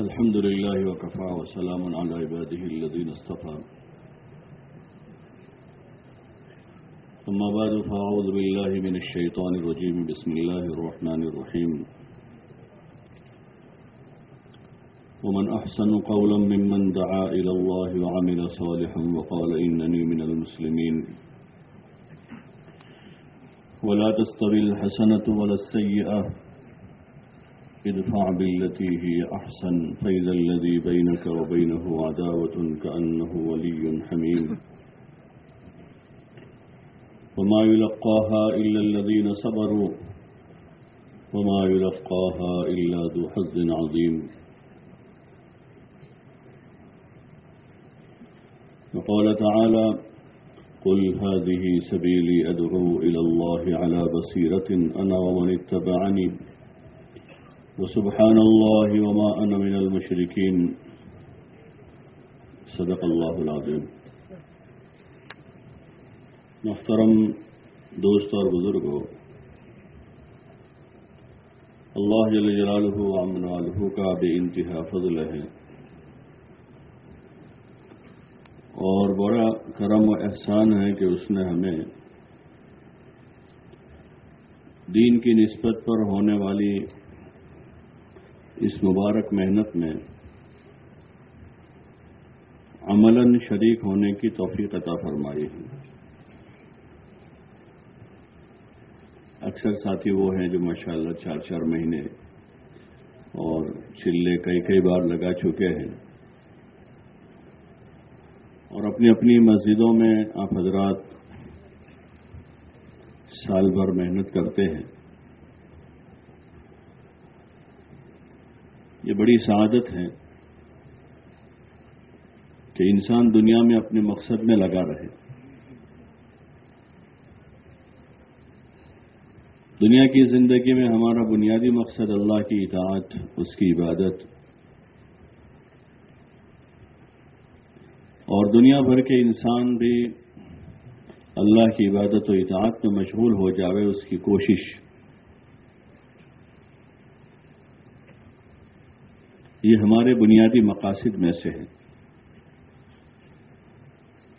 الحمد لله وكفى وسلام على عباده الذين اصطفى. ثم بعد فأعوذ بالله من الشيطان الرجيم. بسم الله الرحمن الرحيم. ومن أحسن قولا ممن دعا إلى الله وعمل صالحا وقال إنني من المسلمين. ولا تستوي الحسنة ولا السيئة. ادفع بالتي هي أحسن. فإذا الذي بينك وبينه عداوة كأنه ولي حميم. وما يلقاها إلا الذين صبروا وما يلقاها إلا ذو حظ عظيم. وقال تعالى قل هذه سبيلي أدعو إلى الله على بصيرة أنا ومن اتبعني وسبحان الله وما أنا من المشركين. صدق الله العظيم. محترم دوست اور بزرگوں اللہ جل جلالہ وعمن والہ کا بے انتہا فضل ہے۔ اور بڑا کرم و احسان ہے کہ اس نے ہمیں دین کی نسبت پر ہونے والی اس مبارک محنت میں عملاً شریک ہونے کی توفیق عطا فرمائی۔ ہے اکثر ساتھی وہ ہیں جو ماشاءاللہ چار چار مہینے اور چلے کئی کئی بار لگا چکے ہیں اور اپنی اپنی مسجدوں میں آپ حضرات سال بھر محنت کرتے ہیں۔ یہ بڑی سعادت ہے کہ انسان دنیا میں اپنے مقصد میں لگا رہے۔ دنیا کی زندگی میں ہمارا بنیادی مقصد اللہ کی اطاعت، اس کی عبادت۔ اور دنیا بھر کے انسان بھی اللہ کی عبادت و اطاعت میں مشغول ہو جاوے اس کی کوشش۔ یہ ہمارے بنیادی مقاصد میں سے ہے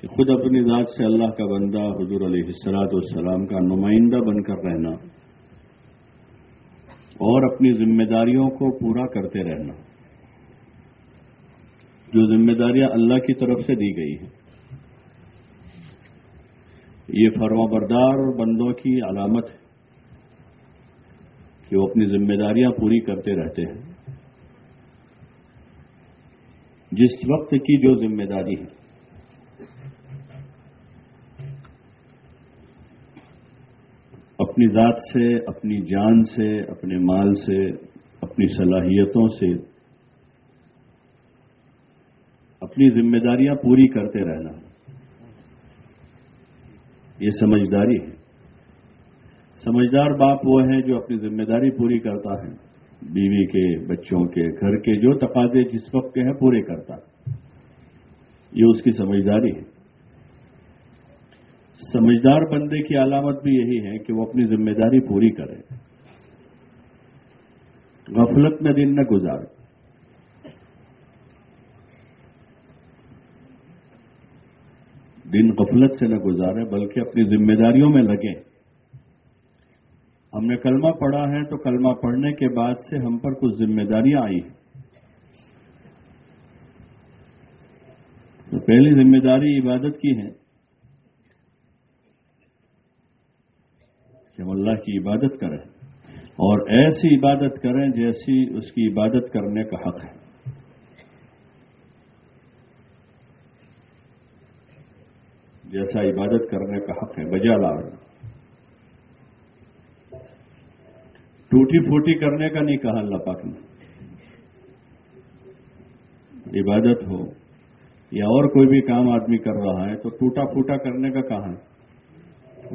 کہ خود اپنی ذات سے اللہ کا بندہ حضور علیہ السلاط والسلام کا نمائندہ بن کر رہنا۔ اور اپنی ذمہ داریوں کو پورا کرتے رہنا۔ جو ذمہ داریاں اللہ کی طرف سے دی گئی ہیں۔ یہ فرما بردار بندوں کی علامت ہے کہ وہ اپنی ذمہ داریاں پوری کرتے رہتے ہیں۔ جس وقت کی جو ذمہ داری ہے۔ اپنی ذات سے، اپنی جان سے، اپنے مال سے، اپنی صلاحیتوں سے اپنی ذمہ داریاں پوری کرتے رہنا۔ یہ سمجھداری ہے۔ سمجھدار باپ وہ ہیں جو اپنی ذمہ داری پوری کرتا ہے۔ بیوی کے، بچوں کے، گھر کے، جو تقاضے جس وقت کے ہیں پورے کرتا۔ یہ اس کی سمجھداری ہے۔ سمجھدار بندے کی علامت بھی یہی ہے کہ وہ اپنی ذمہ داری پوری کرے۔ غفلت میں دن نہ گزارے۔ دن غفلت سے نہ گزارے، بلکہ اپنی ذمہ داریوں میں لگیں ہم نے کلمہ پڑھا ہے تو کلمہ پڑھنے کے بعد سے ہم پر کچھ ذمہ داریاں آئی ہیں۔ تو پہلی ذمہ داری عبادت کی ہے۔ کہ ہم اللہ کی عبادت کریں اور ایسی عبادت کریں جیسی اس کی عبادت کرنے کا حق ہے۔ جیسا عبادت کرنے کا حق ہے بجا لا ٹوٹی پھوٹی کرنے کا نہیں کہا اللہ پاک نے۔ عبادت ہو یا اور کوئی بھی کام آدمی کر رہا ہے تو ٹوٹا پھوٹا کرنے کا کہا ہے؟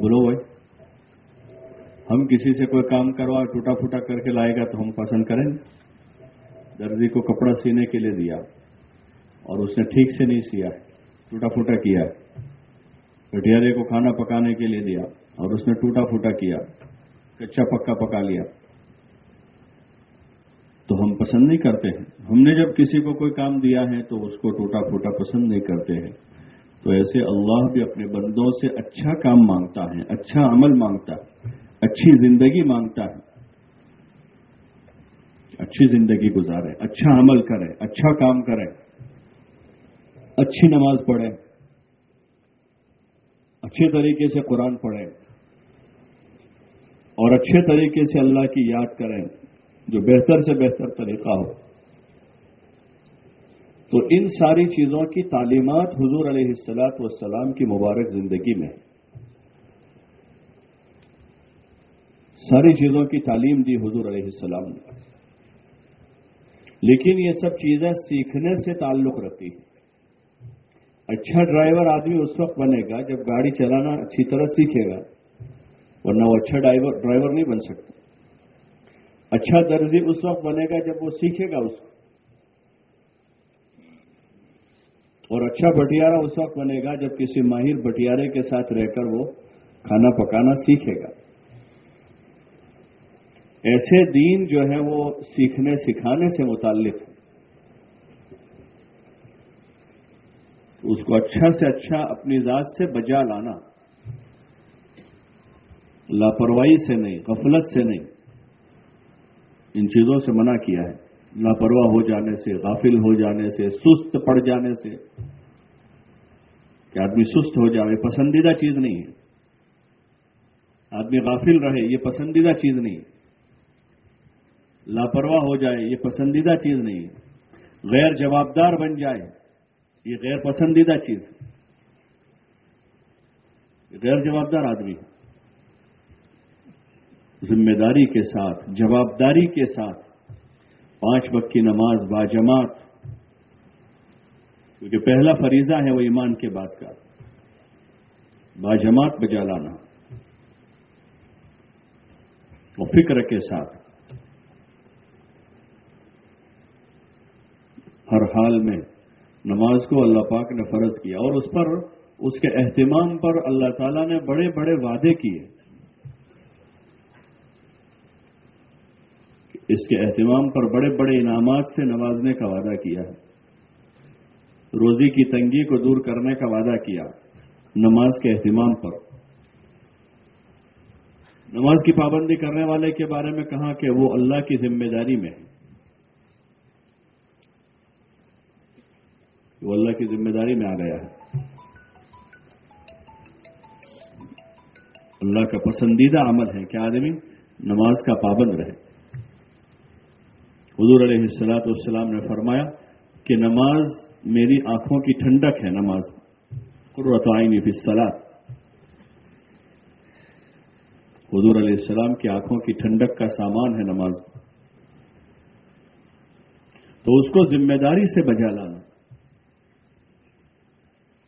بولو بھائی۔ ہم کسی سے کوئی کام کروا ٹوٹا پھوٹا کر کے لائے گا تو ہم پسند کریں درزی کو کپڑا سینے کے لیے دیا اور اس نے ٹھیک سے نہیں سیا، ٹوٹا پھوٹا کیا۔ کٹیارے کو کھانا پکانے کے لیے دیا اور اس نے ٹوٹا پھوٹا کیا، کچا پکا پکا لیا۔ تو ہم پسند نہیں کرتے ہیں۔ ہم نے جب کسی کو کوئی کام دیا ہے تو اس کو ٹوٹا پھوٹا پسند نہیں کرتے ہیں۔ تو ایسے اللہ بھی اپنے بندوں سے اچھا کام مانگتا ہے اچھا عمل مانگتا ہے۔ اچھی زندگی مانگتا ہے۔ اچھی زندگی گزارے اچھا عمل کرے اچھا کام کرے، اچھی نماز پڑھے، اچھے طریقے سے قرآن پڑھے، اور اچھے طریقے سے اللہ کی یاد کریں جو بہتر سے بہتر طریقہ ہو۔ تو ان ساری چیزوں کی تعلیمات حضور علیہ السلاط والسلام کی مبارک زندگی میں ساری چیزوں کی تعلیم دی حضور علیہ السلام نے۔ لیکن یہ سب چیزیں سیکھنے سے تعلق رکھتی ہیں۔ اچھا ڈرائیور آدمی اس وقت بنے گا جب گاڑی چلانا اچھی طرح سیکھے گا، ورنہ وہ اچھا ڈرائیور ڈرائیور نہیں بن سکتا۔ اچھا درزی اس وقت بنے گا جب وہ سیکھے گا اس کو۔ اور اچھا بٹیارہ اس وقت بنے گا جب کسی ماہر بٹیارے کے ساتھ رہ کر وہ کھانا پکانا سیکھے گا۔ ایسے دین جو ہے وہ سیکھنے سکھانے سے متعلق اس کو اچھا سے اچھا اپنی ذات سے بجا لانا۔ لاپرواہی سے نہیں، غفلت سے نہیں۔ ان چیزوں سے منع کیا ہے۔ لاپرواہ ہو جانے سے، غافل ہو جانے سے، سست پڑ جانے سے۔ کہ آدمی سست ہو جائے پسندیدہ چیز نہیں ہے۔ آدمی غافل رہے، یہ پسندیدہ چیز نہیں ہے۔ لاپرواہ ہو جائے، یہ پسندیدہ چیز نہیں ہے۔ غیر جوابدار بن جائے، یہ غیر پسندیدہ چیز ہے۔ غیر جوابدار آدمی۔ ذمہ داری کے ساتھ، جوابداری کے ساتھ پانچ وقت کی نماز باجماعت کیونکہ پہلا فریضہ ہے، وہ ایمان کے بعد کا۔ باجماعت بجا لانا۔ اور فکر کے ساتھ۔ ہر حال میں نماز کو اللہ پاک نے فرض کیا اور اس پر اس کے اہتمام پر اللہ تعالیٰ نے بڑے بڑے وعدے کیے اس کے اہتمام پر بڑے بڑے انعامات سے نوازنے کا وعدہ کیا ہے۔ روزی کی تنگی کو دور کرنے کا وعدہ کیا، نماز کے اہتمام پر۔ نماز کی پابندی کرنے والے کے بارے میں کہا کہ وہ اللہ کی ذمہ داری میں ہے۔ وہ اللہ کی ذمہ داری میں آ گیا ہے۔ اللہ کا پسندیدہ عمل ہے کہ آدمی نماز کا پابند رہے۔ حضور علیہ السلاط والسلام نے فرمایا کہ نماز میری آنکھوں کی ٹھنڈک ہے، نماز۔ قرۃ آئینی فی سلاد حضور علیہ السلام کی آنکھوں کی ٹھنڈک کا سامان ہے نماز۔ تو اس کو ذمہ داری سے بجا لانا۔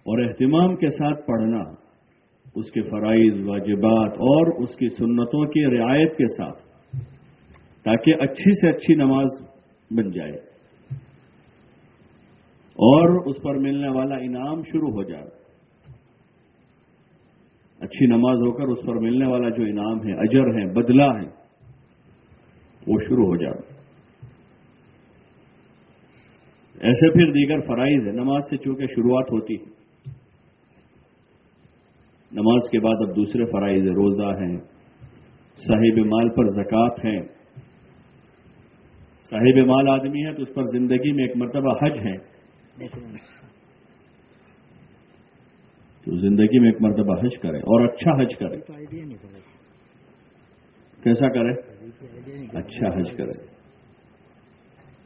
اور اہتمام کے ساتھ پڑھنا، اس کے فرائض، واجبات اور اس کی سنتوں کی رعایت کے ساتھ، تاکہ اچھی سے اچھی نماز بن جائے اور اس پر ملنے والا انعام شروع ہو جائے۔ اچھی نماز ہو کر اس پر ملنے والا جو انعام ہے، اجر ہے، بدلہ ہے، وہ شروع ہو جائے۔ ایسے پھر دیگر فرائض ہے نماز سے چونکہ شروعات ہوتی ہے۔ نماز کے بعد اب دوسرے فرائض روزہ ہیں، صاحب مال پر زکوٰۃ ہیں۔ صاحب مال آدمی ہے تو اس پر زندگی میں ایک مرتبہ حج ہے۔ تو زندگی میں ایک مرتبہ حج کرے اور اچھا حج کرے۔ کیسا کرے؟ اچھا حج کرے۔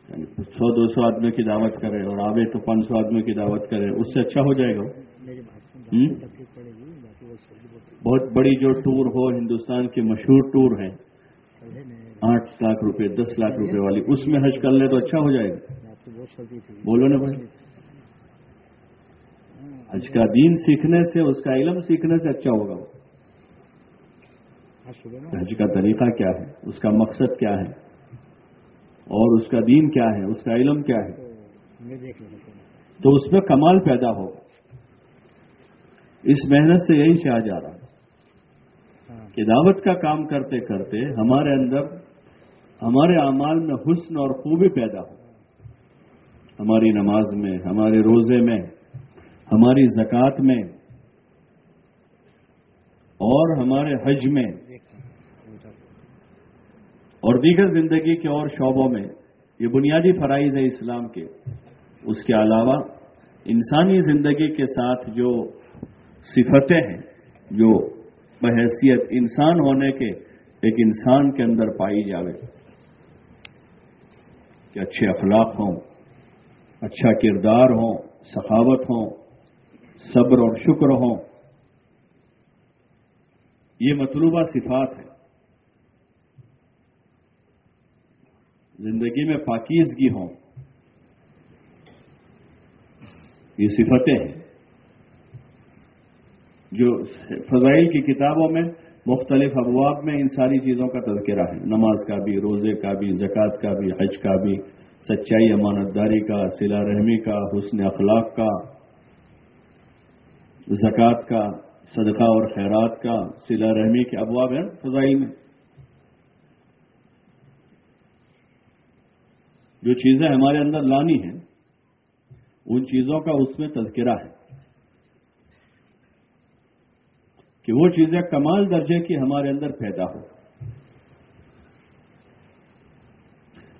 یعنی سو، دو سو آدمی کی دعوت کرے اور آگے تو پانچ سو آدمی کی دعوت کرے، اس سے اچھا ہو جائے گا۔ بہت بڑی جو ٹور ہو، ہندوستان کی مشہور ٹور ہے۔ آٹھ لاکھ روپے، دس لاکھ روپے والی۔ اس میں حج کر لے تو اچھا ہو جائے گا۔ بولو نا بھائی۔ حج کا دین سیکھنے سے، اس کا علم سیکھنے سے اچھا ہوگا۔ حج کا طریقہ کیا ہے؟ اس کا مقصد کیا ہے؟ اور اس کا دین کیا ہے؟ اس کا علم کیا ہے؟ تو اس میں کمال پیدا ہوگا۔ اس محنت سے یہی چاہ جا رہا۔ ہے کہ دعوت کا کام کرتے کرتے ہمارے اندر ہمارے اعمال میں حسن اور خوبی پیدا ہو۔ ہماری نماز میں، ہمارے روزے میں، ہماری زکوٰۃ میں اور ہمارے حج میں۔ اور دیگر زندگی کے اور شعبوں میں، یہ بنیادی فرائض ہے اسلام کے۔ اس کے علاوہ انسانی زندگی کے ساتھ جو صفتیں ہیں، جو بحیثیت انسان ہونے کے ایک انسان کے اندر پائی جاوے۔ کہ اچھے اخلاق ہوں اچھا کردار ہوں، سخاوت ہوں، صبر اور شکر ہوں۔ یہ مطلوبہ صفات ہے زندگی میں پاکیزگی ہوں۔ یہ صفتیں ہیں۔ جو فضائل کی کتابوں میں مختلف ابواب میں ان ساری چیزوں کا تذکرہ ہے۔ نماز کا بھی، روزے کا بھی، زکوٰۃ کا بھی، حج کا بھی، سچائی، امانت داری کا سلا رحمی کا، حسن اخلاق کا، زکوٰۃ کا، صدقہ اور خیرات کا سلا رحمی کے ابواب ہیں فضائی میں۔ جو چیزیں ہمارے اندر لانی ہیں، ان چیزوں کا اس میں تذکرہ ہے۔ کہ وہ چیزیں کمال درجے کی ہمارے اندر پیدا ہو۔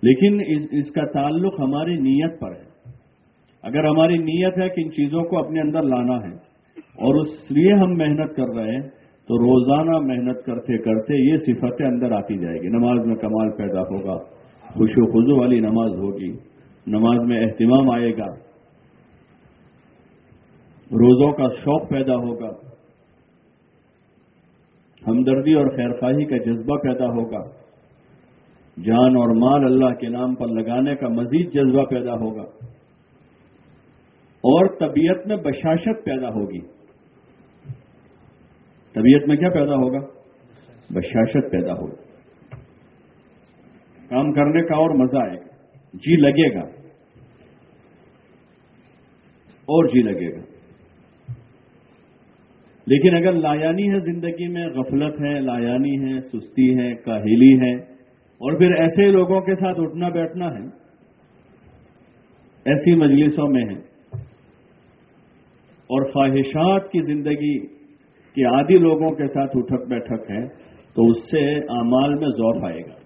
لیکن اس کا تعلق ہماری نیت پر ہے۔ اگر ہماری نیت ہے کہ ان چیزوں کو اپنے اندر لانا ہے اور اس لیے ہم محنت کر رہے ہیں، تو روزانہ محنت کرتے کرتے یہ صفتیں اندر آتی جائے گی۔ نماز میں کمال پیدا ہوگا، خوش و خزو والی نماز ہوگی، نماز میں اہتمام آئے گا، روزوں کا شوق پیدا ہوگا۔ ہمدردی اور خیرخواہی کا جذبہ پیدا ہوگا۔ جان اور مال اللہ کے نام پر لگانے کا مزید جذبہ پیدا ہوگا۔ اور طبیعت میں بشاشت پیدا ہوگی۔ طبیعت میں کیا پیدا ہوگا؟ بشاشت پیدا ہوگی۔ کام کرنے کا اور مزہ آئے گا۔ جی لگے گا۔ اور جی لگے گا۔ لیکن اگر لایانی ہے زندگی میں، غفلت ہے، لایانی ہے، سستی ہے، کاہلی ہے، اور پھر ایسے لوگوں کے ساتھ اٹھنا بیٹھنا ہے، ایسی مجلسوں میں ہے، اور خواہشات کی زندگی کے عادی لوگوں کے ساتھ اٹھک بیٹھک ہے، تو اس سے اعمال میں ذوق آئے گا۔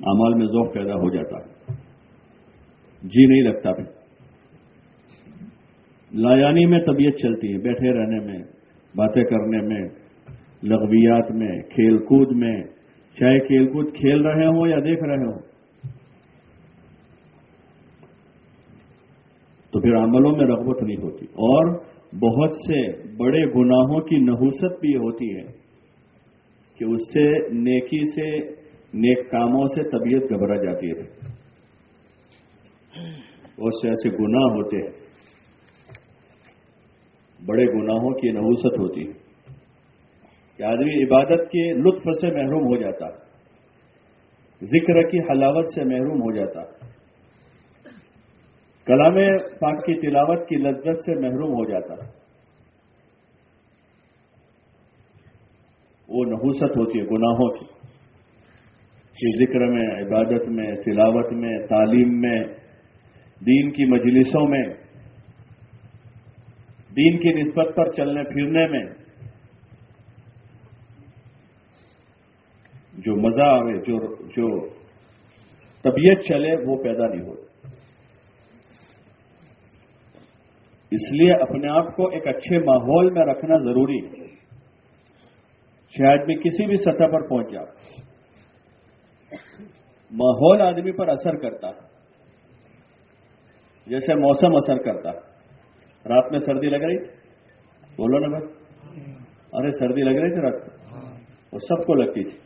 اعمال میں ذوق پیدا ہو جاتا۔ ہے جی نہیں لگتا پھر۔ لایانی میں طبیعت چلتی ہے، بیٹھے رہنے میں، باتیں کرنے میں، لغویات میں، کھیل کود میں۔ چاہے کھیل کود کھیل رہے ہوں یا دیکھ رہے ہوں۔ تو پھر عملوں میں رغبت نہیں ہوتی۔ اور بہت سے بڑے گناہوں کی نحوست بھی ہوتی ہے کہ اس سے نیکی سے، نیک کاموں سے طبیعت گھبرا جاتی ہے۔ بہت سے ایسے گناہ ہوتے ہیں۔ بڑے گناہوں کی نحوست ہوتی ہے۔ کہ آدمی عبادت کے لطف سے محروم ہو جاتا، ذکر کی حلاوت سے محروم ہو جاتا، کلام پاک کی تلاوت کی لذت سے محروم ہو جاتا، وہ نحوست ہوتی ہے گناہوں کی۔ کہ ذکر میں، عبادت میں، تلاوت میں، تعلیم میں، دین کی مجلسوں میں دین کی نسبت پر چلنے پھرنے میں جو مزہ آئے جو جو طبیعت چلے، وہ پیدا نہیں ہوتی اس لیے اپنے آپ کو ایک اچھے ماحول میں رکھنا ضروری ہے۔ شاید میں کسی بھی سطح پر پہنچ جاؤں ماحول آدمی پر اثر کرتا جیسے موسم اثر کرتا ہے۔ رات میں سردی لگ رہی؟ بولو نا بھائی۔ ارے، سردی لگ رہی تھی رات کو؟ اور سب کو لگتی تھی۔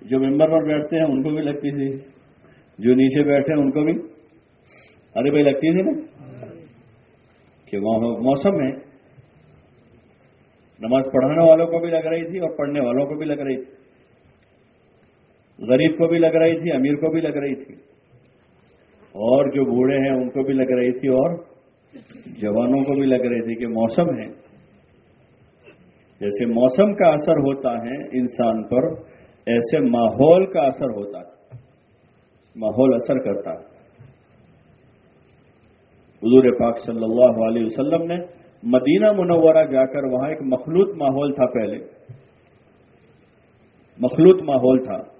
جو ممبر پر بیٹھتے ہیں، ان کو بھی لگتی تھی۔ جو نیچے بیٹھے ہیں، ان کو بھی۔ ارے بھائی، لگتی تھی نا؟ کہ موسم ہے۔ نماز پڑھانے والوں کو بھی لگ رہی تھی اور پڑھنے والوں کو بھی لگ رہی تھی۔ غریب کو بھی لگ رہی تھی، امیر کو بھی لگ رہی تھی۔ اور جو بوڑھے ہیں، ان کو بھی لگ رہی تھی اور جوانوں کو بھی لگ رہی تھی کہ موسم ہے۔ جیسے موسم کا اثر ہوتا ہے، انسان پر ایسے ماحول کا اثر ہوتا ہے ماحول اثر کرتا۔ ہے حضور پاک صلی اللہ علیہ وسلم نے مدینہ منورہ جا کر وہاں ایک مخلوط ماحول تھا پہلے۔ مخلوط ماحول تھا۔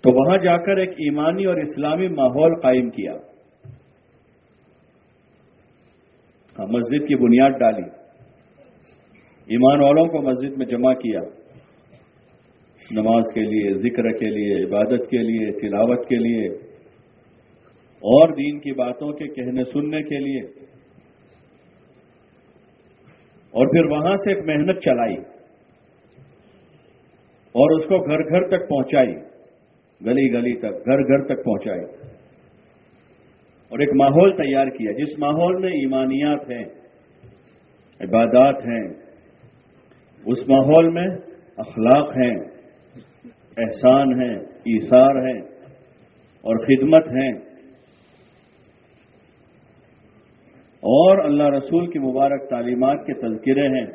تو وہاں جا کر ایک ایمانی اور اسلامی ماحول قائم کیا۔ ہاں، مسجد کی بنیاد ڈالی۔ ایمان والوں کو مسجد میں جمع کیا۔ نماز کے لیے، ذکر کے لیے، عبادت کے لیے، تلاوت کے لیے۔ اور دین کی باتوں کے کہنے سننے کے لیے۔ اور پھر وہاں سے ایک محنت چلائی اور اس کو گھر گھر تک پہنچائی۔ گلی گلی تک، گھر گھر تک پہنچائی۔ اور ایک ماحول تیار کیا، جس ماحول میں ایمانیات ہیں، عبادات ہیں، اس ماحول میں اخلاق ہیں، احسان ہیں، ایثار ہیں، اور خدمت ہیں۔ اور اللہ رسول کی مبارک تعلیمات کے تذکرے ہیں۔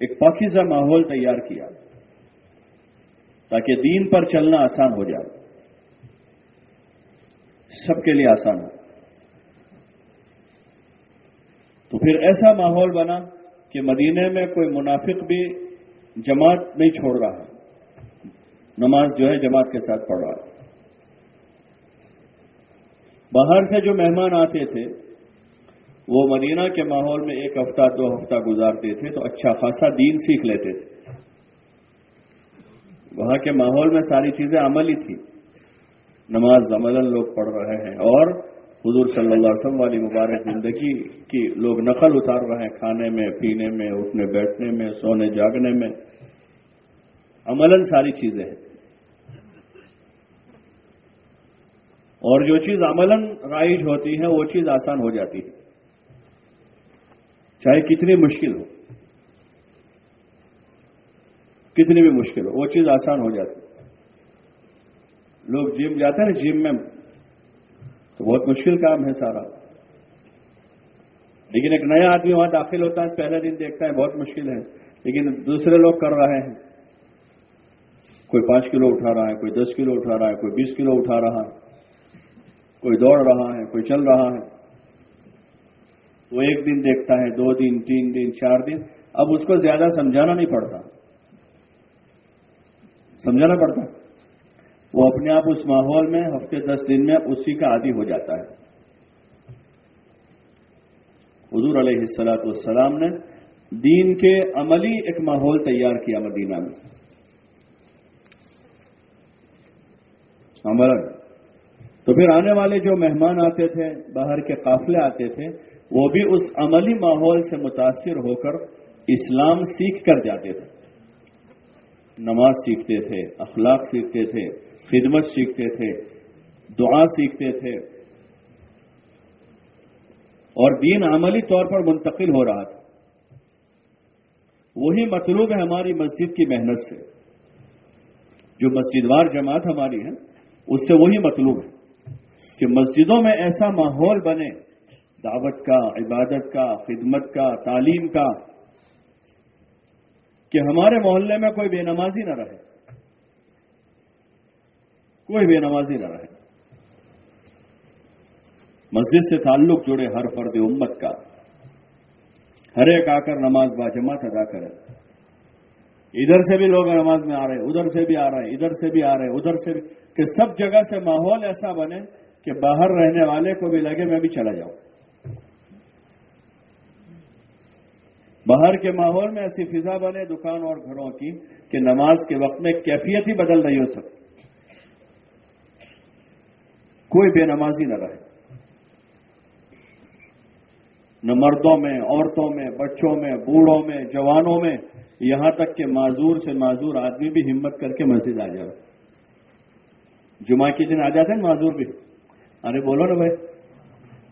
ایک پاکیزہ ماحول تیار کیا۔ تاکہ دین پر چلنا آسان ہو جائے۔ سب کے لیے آسان۔ ہو تو پھر ایسا ماحول بنا کہ مدینے میں کوئی منافق بھی جماعت نہیں چھوڑ رہا نماز جو ہے جماعت کے ساتھ پڑھ رہا باہر سے جو مہمان آتے تھے، وہ مدینہ کے ماحول میں ایک ہفتہ، دو ہفتہ گزارتے تھے تو اچھا خاصا دین سیکھ لیتے تھے۔ وہاں کے ماحول میں ساری چیزیں عملی تھی نماز عمل لوگ پڑھ رہے ہیں اور حضور صلی اللہ علیہ وسلم والی مبارک زندگی کی لوگ نقل اتار رہے ہیں کھانے میں، پینے میں، اٹھنے، بیٹھنے میں، سونے، جاگنے میں۔ عملاً ساری چیزیں ہیں۔ اور جو چیز عملاً رائج ہوتی ہے، وہ چیز آسان ہو جاتی ہے۔ چاہے کتنی مشکل ہو۔ کتنی بھی مشکل ہو، وہ چیز آسان ہو جاتی۔ لوگ جم جاتے ہیں جم میں تو بہت مشکل کام ہے سارا۔ لیکن ایک نیا آدمی وہاں داخل ہوتا ہے، پہلے دن دیکھتا ہے بہت مشکل ہے، لیکن دوسرے لوگ کر رہے ہیں۔ کوئی پانچ کلو اٹھا رہا ہے، کوئی دس کلو اٹھا رہا ہے، کوئی بیس کلو اٹھا رہا ہے، کوئی دوڑ رہا ہے، کوئی چل رہا ہے۔ وہ ایک دن دیکھتا ہے، دو دن، تین دن، چار دن۔ اب اس کو زیادہ سمجھانا نہیں پڑتا۔ سمجھانا پڑتا وہ اپنے آپ اس ماحول میں ہفتے دس دن میں اسی کا عادی ہو جاتا ہے۔ حضور علیہ السلاط والسلام نے دین کے عملی ایک ماحول تیار کیا مدینہ میں۔ عمل تو پھر آنے والے جو مہمان آتے تھے، باہر کے قافلے آتے تھے، وہ بھی اس عملی ماحول سے متاثر ہو کر اسلام سیکھ کر جاتے تھے۔ نماز سیکھتے تھے، اخلاق سیکھتے تھے، خدمت سیکھتے تھے، دعا سیکھتے تھے۔ اور دین عملی طور پر منتقل ہو رہا تھا۔ وہی مطلوب ہے ہماری مسجد کی محنت سے۔ جو مسجد وار جماعت ہماری ہے، اس سے وہی مطلوب ہے کہ مسجدوں میں ایسا ماحول بنے، دعوت کا، عبادت کا، خدمت کا، تعلیم کا۔ کہ ہمارے محلے میں کوئی بے نمازی نہ رہے۔ کوئی بے نمازی نہ رہے۔ مسجد سے تعلق جڑے ہر فرد امت کا۔ ہر ایک آ کر نماز با جماعت ادا کرے۔ ادھر سے بھی لوگ نماز میں آ رہے، ادھر سے بھی آ رہے ہیں ادھر سے بھی آ رہے، ادھر سے بھی۔ کہ سب جگہ سے ماحول ایسا بنے کہ باہر رہنے والے کو بھی لگے میں بھی چلا جاؤں۔ باہر کے ماحول میں ایسی فضا بنے دکان اور گھروں کی کہ نماز کے وقت میں کیفیت ہی بدل نہیں ہو سکتی۔ کوئی بے نمازی نہ رہے۔ نہ مردوں میں، عورتوں میں، بچوں میں، بوڑھوں میں، جوانوں میں یہاں تک کہ معذور سے معذور آدمی بھی ہمت کر کے مسجد آ جائے۔ جمعہ کے دن آ جاتے ہیں معذور بھی۔ ارے بولو نا بھائی۔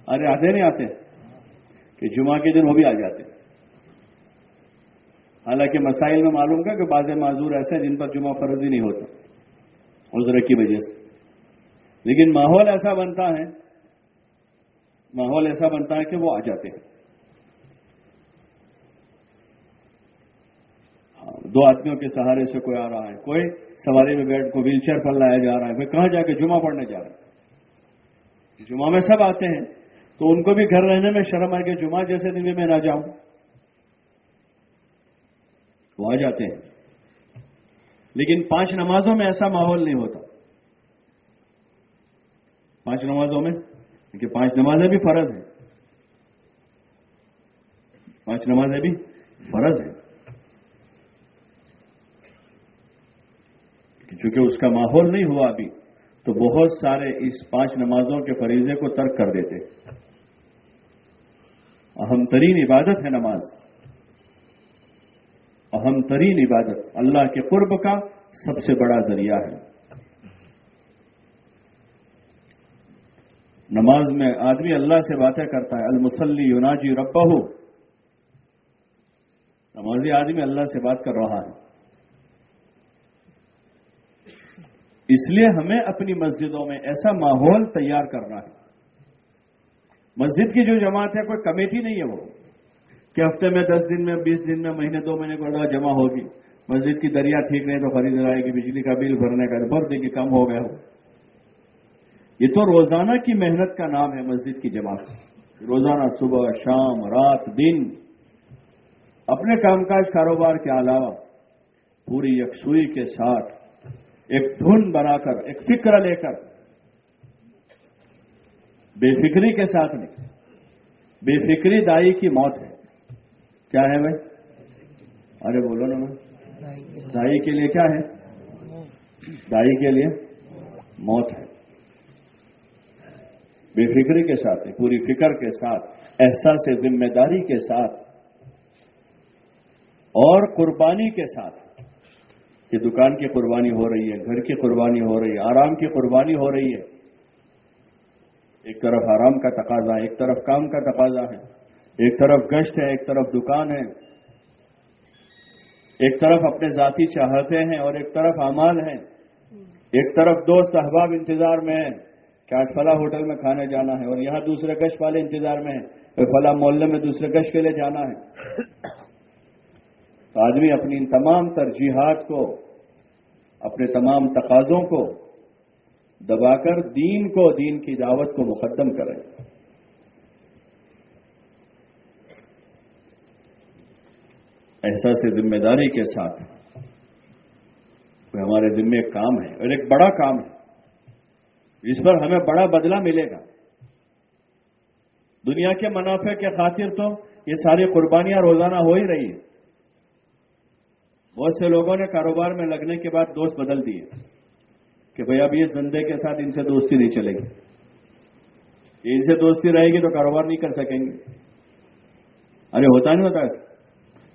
ارے آتے نہیں آتے۔ کہ جمعہ کے دن وہ بھی آ جاتے۔ ہیں حالانکہ مسائل میں معلوم کا کہ بعض معذور ایسے ہیں جن پر جمعہ فرض ہی نہیں ہوتا، عذر کی وجہ سے۔ لیکن ماحول ایسا بنتا ہے، ماحول ایسا بنتا ہے کہ وہ آ جاتے ہیں۔ ہاں، دو آدمیوں کے سہارے سے کوئی آ رہا ہے، کوئی سواری میں بیٹھ کو ویل چیئر پر لایا جا رہا ہے پھر کہاں جا کے جمعہ پڑھنے جا رہا ہے۔ جمعہ میں سب آتے ہیں، تو ان کو بھی گھر رہنے میں شرم آئے کہ جمعہ جیسے دن میں نہ جاؤں۔ وہ آ جاتے ہیں۔ لیکن پانچ نمازوں میں ایسا ماحول نہیں ہوتا۔ پانچ نمازوں میں؟ کیونکہ پانچ نمازیں بھی فرض ہیں۔ پانچ نمازیں بھی فرض ہیں۔ چونکہ اس کا ماحول نہیں ہوا ابھی، تو بہت سارے اس پانچ نمازوں کے فریضے کو ترک کر دیتے۔ اہم ترین عبادت ہے نماز۔ اہم ترین عبادت اللہ کے قرب کا سب سے بڑا ذریعہ ہے۔ نماز میں آدمی اللہ سے باتیں کرتا ہے المسلی یوناجی ربا ہو نمازی آدمی اللہ سے بات کر رہا ہے۔ اس لیے ہمیں اپنی مسجدوں میں ایسا ماحول تیار کرنا ہے۔ مسجد کی جو جماعت ہے، کوئی کمیٹی نہیں ہے وہ۔ کہ ہفتے میں دس دن میں، بیس دن میں، مہینے، دو مہینے کو جمع ہوگی۔ مسجد کی دریا ٹھیک نہیں تو خرید رہے گی بجلی کا بل بھرنے کا بھر دے گی کم ہو گیا ہو۔ یہ تو روزانہ کی محنت کا نام ہے مسجد کی جماعت۔ روزانہ صبح، شام، رات، دن۔ اپنے کام کاج، کاروبار کے علاوہ پوری یکسوئی کے ساتھ ایک دھن بنا کر، ایک فکر لے کر بے فکری کے ساتھ نہیں، بے فکری دائی کی موت ہے۔ کیا ہے بھائی؟ ارے بولو نا میں دائی کے لیے کیا ہے؟ دائی کے لیے موت ہے۔ بے فکری کے ساتھ پوری فکر کے ساتھ، احساس ذمہ داری کے ساتھ، اور قربانی کے ساتھ۔ کہ دکان کی قربانی ہو رہی ہے، گھر کی قربانی ہو رہی ہے، آرام کی قربانی ہو رہی ہے۔ ایک طرف آرام کا تقاضا ہے ایک طرف کام کا تقاضا ہے۔ ایک طرف گشت ہے، ایک طرف دکان ہے۔ ایک طرف اپنے ذاتی چاہتے ہیں اور ایک طرف امال ہیں۔ ایک طرف دوست احباب انتظار میں ہیں کہ آج فلاں ہوٹل میں کھانے جانا ہے اور یہاں دوسرے گشت والے انتظار میں ہیں فلاں محلے میں دوسرے گشت کے لیے جانا ہے۔ تو آدمی اپنی ان تمام ترجیحات کو، اپنے تمام تقاضوں کو دبا کر دین کو، دین کی دعوت کو مقدم کرے۔ احساس ذمہ داری کے ساتھ ہمارے ذمے ایک کام ہے اور ایک بڑا کام ہے۔ اس پر ہمیں بڑا بدلہ ملے گا۔ دنیا کے منافع کے خاطر تو یہ ساری قربانیاں روزانہ ہو ہی رہی ہیں۔ بہت سے لوگوں نے کاروبار میں لگنے کے بعد دوست بدل دیے کہ بھائی اب اس دندے کے ساتھ ان سے دوستی نہیں چلے گی۔ ان سے دوستی رہے گی تو کاروبار نہیں کر سکیں گے۔ ارے ہوتا نہیں ہوتا ایسا۔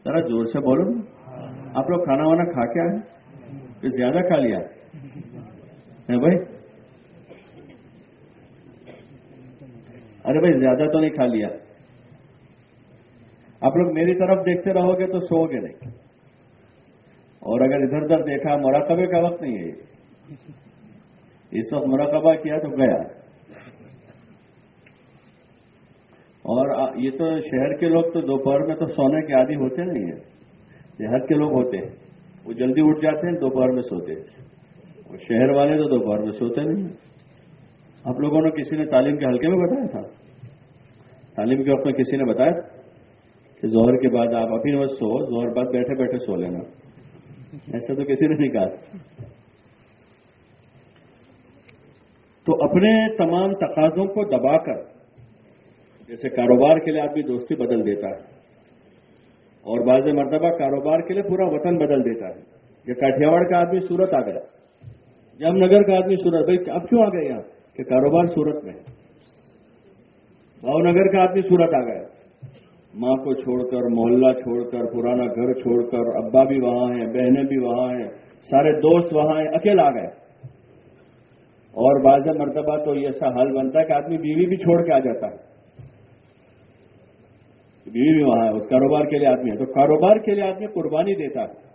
ذرا زور سے بولو۔ آپ لوگ کھانا وانا کھا کے آئے۔ پھر زیادہ کھا لیا۔ بھائی؟ ارے بھائی، زیادہ تو نہیں کھا لیا۔ آپ لوگ میری طرف دیکھتے رہو گے تو سو گے نہیں۔ اور اگر ادھر ادھر دیکھا، مراقبے کا وقت نہیں ہے اس وقت مراقبہ کیا تو گیا۔ اور یہ تو شہر کے لوگ تو دوپہر میں تو سونے کے عادی ہوتے نہیں ہیں۔ دیہات کے لوگ ہوتے ہیں۔ وہ جلدی اٹھ جاتے ہیں، دوپہر میں سوتے اور شہر والے تو دوپہر میں سوتے نہیں ہیں۔ آپ لوگوں نے کسی نے تعلیم کے حلقے میں بتایا تھا؟ تعلیم کے وقت میں کسی نے بتایا تھا کہ زہر کے بعد آپ اپنی وقت سو زہر بعد بیٹھے بیٹھے سو لینا۔ ایسا تو کسی نے نہیں کہا تو اپنے تمام تقاضوں کو دبا کر جیسے کاروبار کے لیے آدمی دوستی بدل دیتا ہے۔ اور بعض مرتبہ کاروبار کے لیے پورا وطن بدل دیتا ہے۔ یہ کاٹھیاواڑ کا آدمی سورت آ گیا۔ جم نگر کا آدمی سورت بھائی، اب کیوں آ گئے یہاں؟ کہ کاروبار سورت میں بھاؤ نگر کا آدمی سورت آ گیا۔ ماں کو چھوڑ کر، محلہ چھوڑ کر، پرانا گھر چھوڑ کر، ابا بھی وہاں ہیں، بہنیں بھی وہاں ہیں، سارے دوست وہاں ہیں، اکیلا آ گئے۔ اور بعض مرتبہ تو ایسا حال بنتا ہے کہ آدمی بیوی بھی چھوڑ کے آ جاتا ہے۔ بیوی بھی وہاں ہے کاروبار کے لیے آدمی ہے۔ تو کاروبار کے لیے آدمی قربانی دیتا ہے۔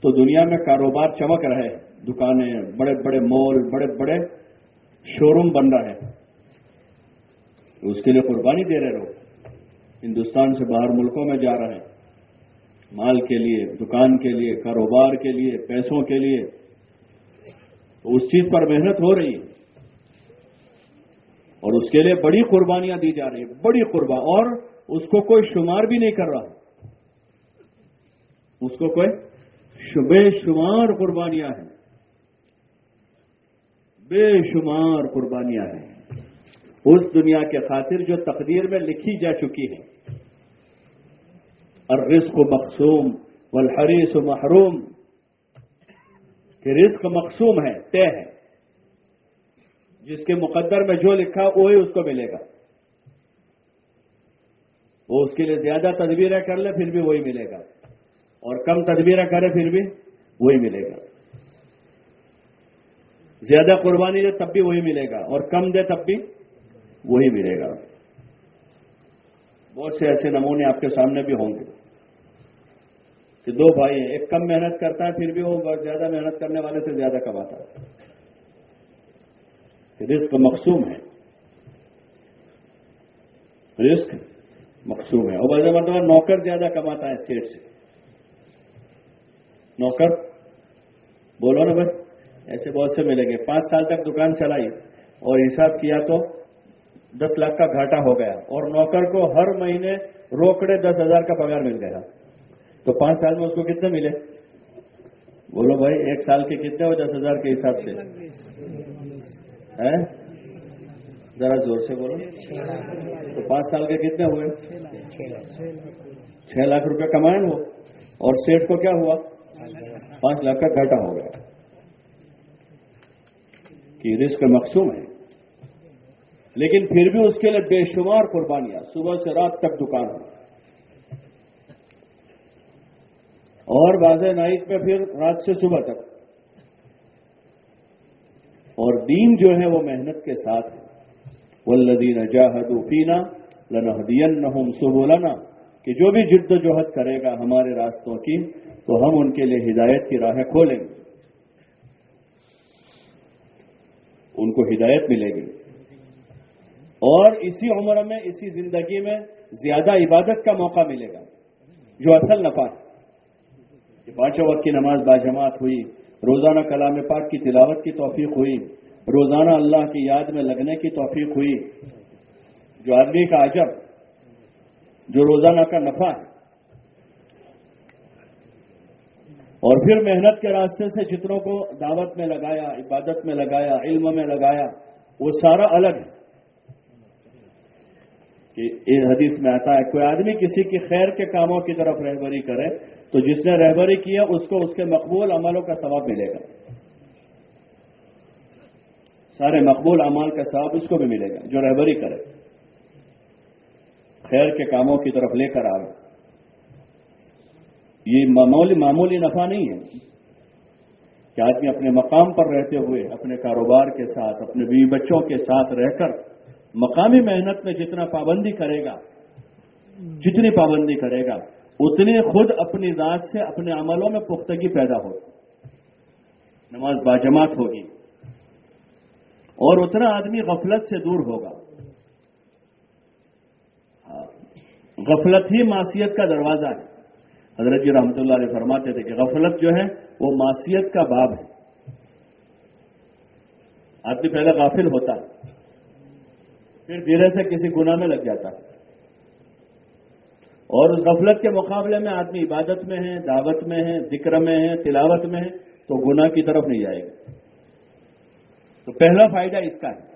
تو دنیا میں کاروبار چمک رہے دکانیں، بڑے بڑے مال، بڑے بڑے شو روم بن رہے ہیں اس کے لیے قربانی دے رہے لوگ۔ ہندوستان سے باہر ملکوں میں جا رہے ہیں۔ مال کے لیے، دکان کے لیے، کاروبار کے لیے، پیسوں کے لیے۔ اس چیز پر محنت ہو رہی ہے۔ اور اس کے لیے بڑی قربانیاں دی جا رہی ہیں۔ بڑی قربان اور اس کو کوئی شمار بھی نہیں کر رہا۔ اس کو کوئی بے شمار قربانیاں ہیں۔ بے شمار قربانیاں ہیں۔ اس دنیا کے خاطر جو تقدیر میں لکھی جا چکی ہے۔ اور رزق مقصوم والحریص محروم۔ کہ رزق مقصوم ہے، طے ہے۔ جس کے مقدر میں جو لکھا، وہی اس کو ملے گا۔ اس کے لیے زیادہ تدبیریں کر لے، پھر بھی وہی ملے گا۔ اور کم تدبیریں کرے، پھر بھی وہی ملے گا۔ زیادہ قربانی دے، تب بھی وہی ملے گا۔ اور کم دے، تب بھی وہی ملے گا۔ بہت سے ایسے نمونے آپ کے سامنے بھی ہوں گے۔ کہ دو بھائی ہیں، ایک کم محنت کرتا ہے، پھر بھی وہ زیادہ محنت کرنے والے سے زیادہ کماتا ہے۔ رزق مقصوم ہے۔ رزق مقصوم ہے۔ اور بڑے مطلب نوکر زیادہ کماتا ہے اسٹیٹ سے۔ نوکر؟ بولو نا بھائی ایسے بہت سے ملیں گے۔ پانچ سال تک دکان چلائی اور حساب کیا تو دس لاکھ کا گھاٹا ہو گیا۔ اور نوکر کو ہر مہینے روکڑے دس ہزار کا پگار مل گیا۔ تو پانچ سال میں اس کو کتنے ملے؟ بولو بھائی ایک سال کے کتنے ہو دس ہزار کے حساب سے؟ ذرا زور سے بولو۔ تو پانچ سال کے کتنے ہوئے؟ چھ لاکھ روپے کمائے وہ۔ اور سیٹ کو کیا ہوا؟ پانچ لاکھ کا گھاٹا ہو گیا۔ کہ رزق مقصوم ہے۔ لیکن پھر بھی اس کے لیے بے شمار قربانیاں۔ صبح سے رات تک دکان ہو۔ اور واضح نائٹ میں پھر رات سے صبح تک۔ اور دین جو ہے وہ محنت کے ساتھ ہے۔ وہ لدین فینا لنحدین نہ کہ جو بھی جد و جہد کرے گا ہمارے راستوں کی، تو ہم ان کے لیے ہدایت کی راہیں کھولیں گے۔ ان کو ہدایت ملے گی۔ اور اسی عمر میں، اسی زندگی میں زیادہ عبادت کا موقع ملے گا، جو اصل نفع ہے۔ پانچوں وقت کی نماز باجماعت ہوئی، روزانہ کلام پاک کی تلاوت کی توفیق ہوئی۔ روزانہ اللہ کی یاد میں لگنے کی توفیق ہوئی۔ جو آدمی کا عجب، جو روزانہ کا نفع ہے۔ اور پھر محنت کے راستے سے جتنوں کو دعوت میں لگایا، عبادت میں لگایا، علم میں لگایا، وہ سارا الگ ہے۔ کہ اس حدیث میں آتا ہے، کوئی آدمی کسی کی خیر کے کاموں کی طرف رہبری کرے، تو جس نے رہبری کیا اس کو اس کے مقبول عملوں کا ثواب ملے گا۔ سارے مقبول اعمال کا ثواب اس کو بھی ملے گا، جو رہبری کرے۔ خیر کے کاموں کی طرف لے کر آئے۔ یہ معمولی معمولی نفع نہیں ہے۔ کہ آدمی اپنے مقام پر رہتے ہوئے، اپنے کاروبار کے ساتھ، اپنے بیوی بچوں کے ساتھ رہ کر مقامی محنت میں جتنا پابندی کرے گا، جتنی پابندی کرے گا، اتنی خود اپنی ذات سے اپنے عملوں میں پختگی پیدا ہو نماز باجماعت ہوگی۔ اور اتنا آدمی غفلت سے دور ہوگا۔ ہاں، غفلت ہی معصیت کا دروازہ ہے۔ حضرت جی رحمتہ اللہ علیہ فرماتے تھے کہ غفلت جو ہے وہ معصیت کا باب ہے۔ آدمی پہلے غافل ہوتا ہے پھر دھیرے سے کسی گناہ میں لگ جاتا ہے۔ اور اس غفلت کے مقابلے میں آدمی عبادت میں ہے دعوت میں ہے ذکر میں ہے تلاوت میں ہے تو گناہ کی طرف نہیں جائے گا۔ تو پہلا فائدہ اس کا ہے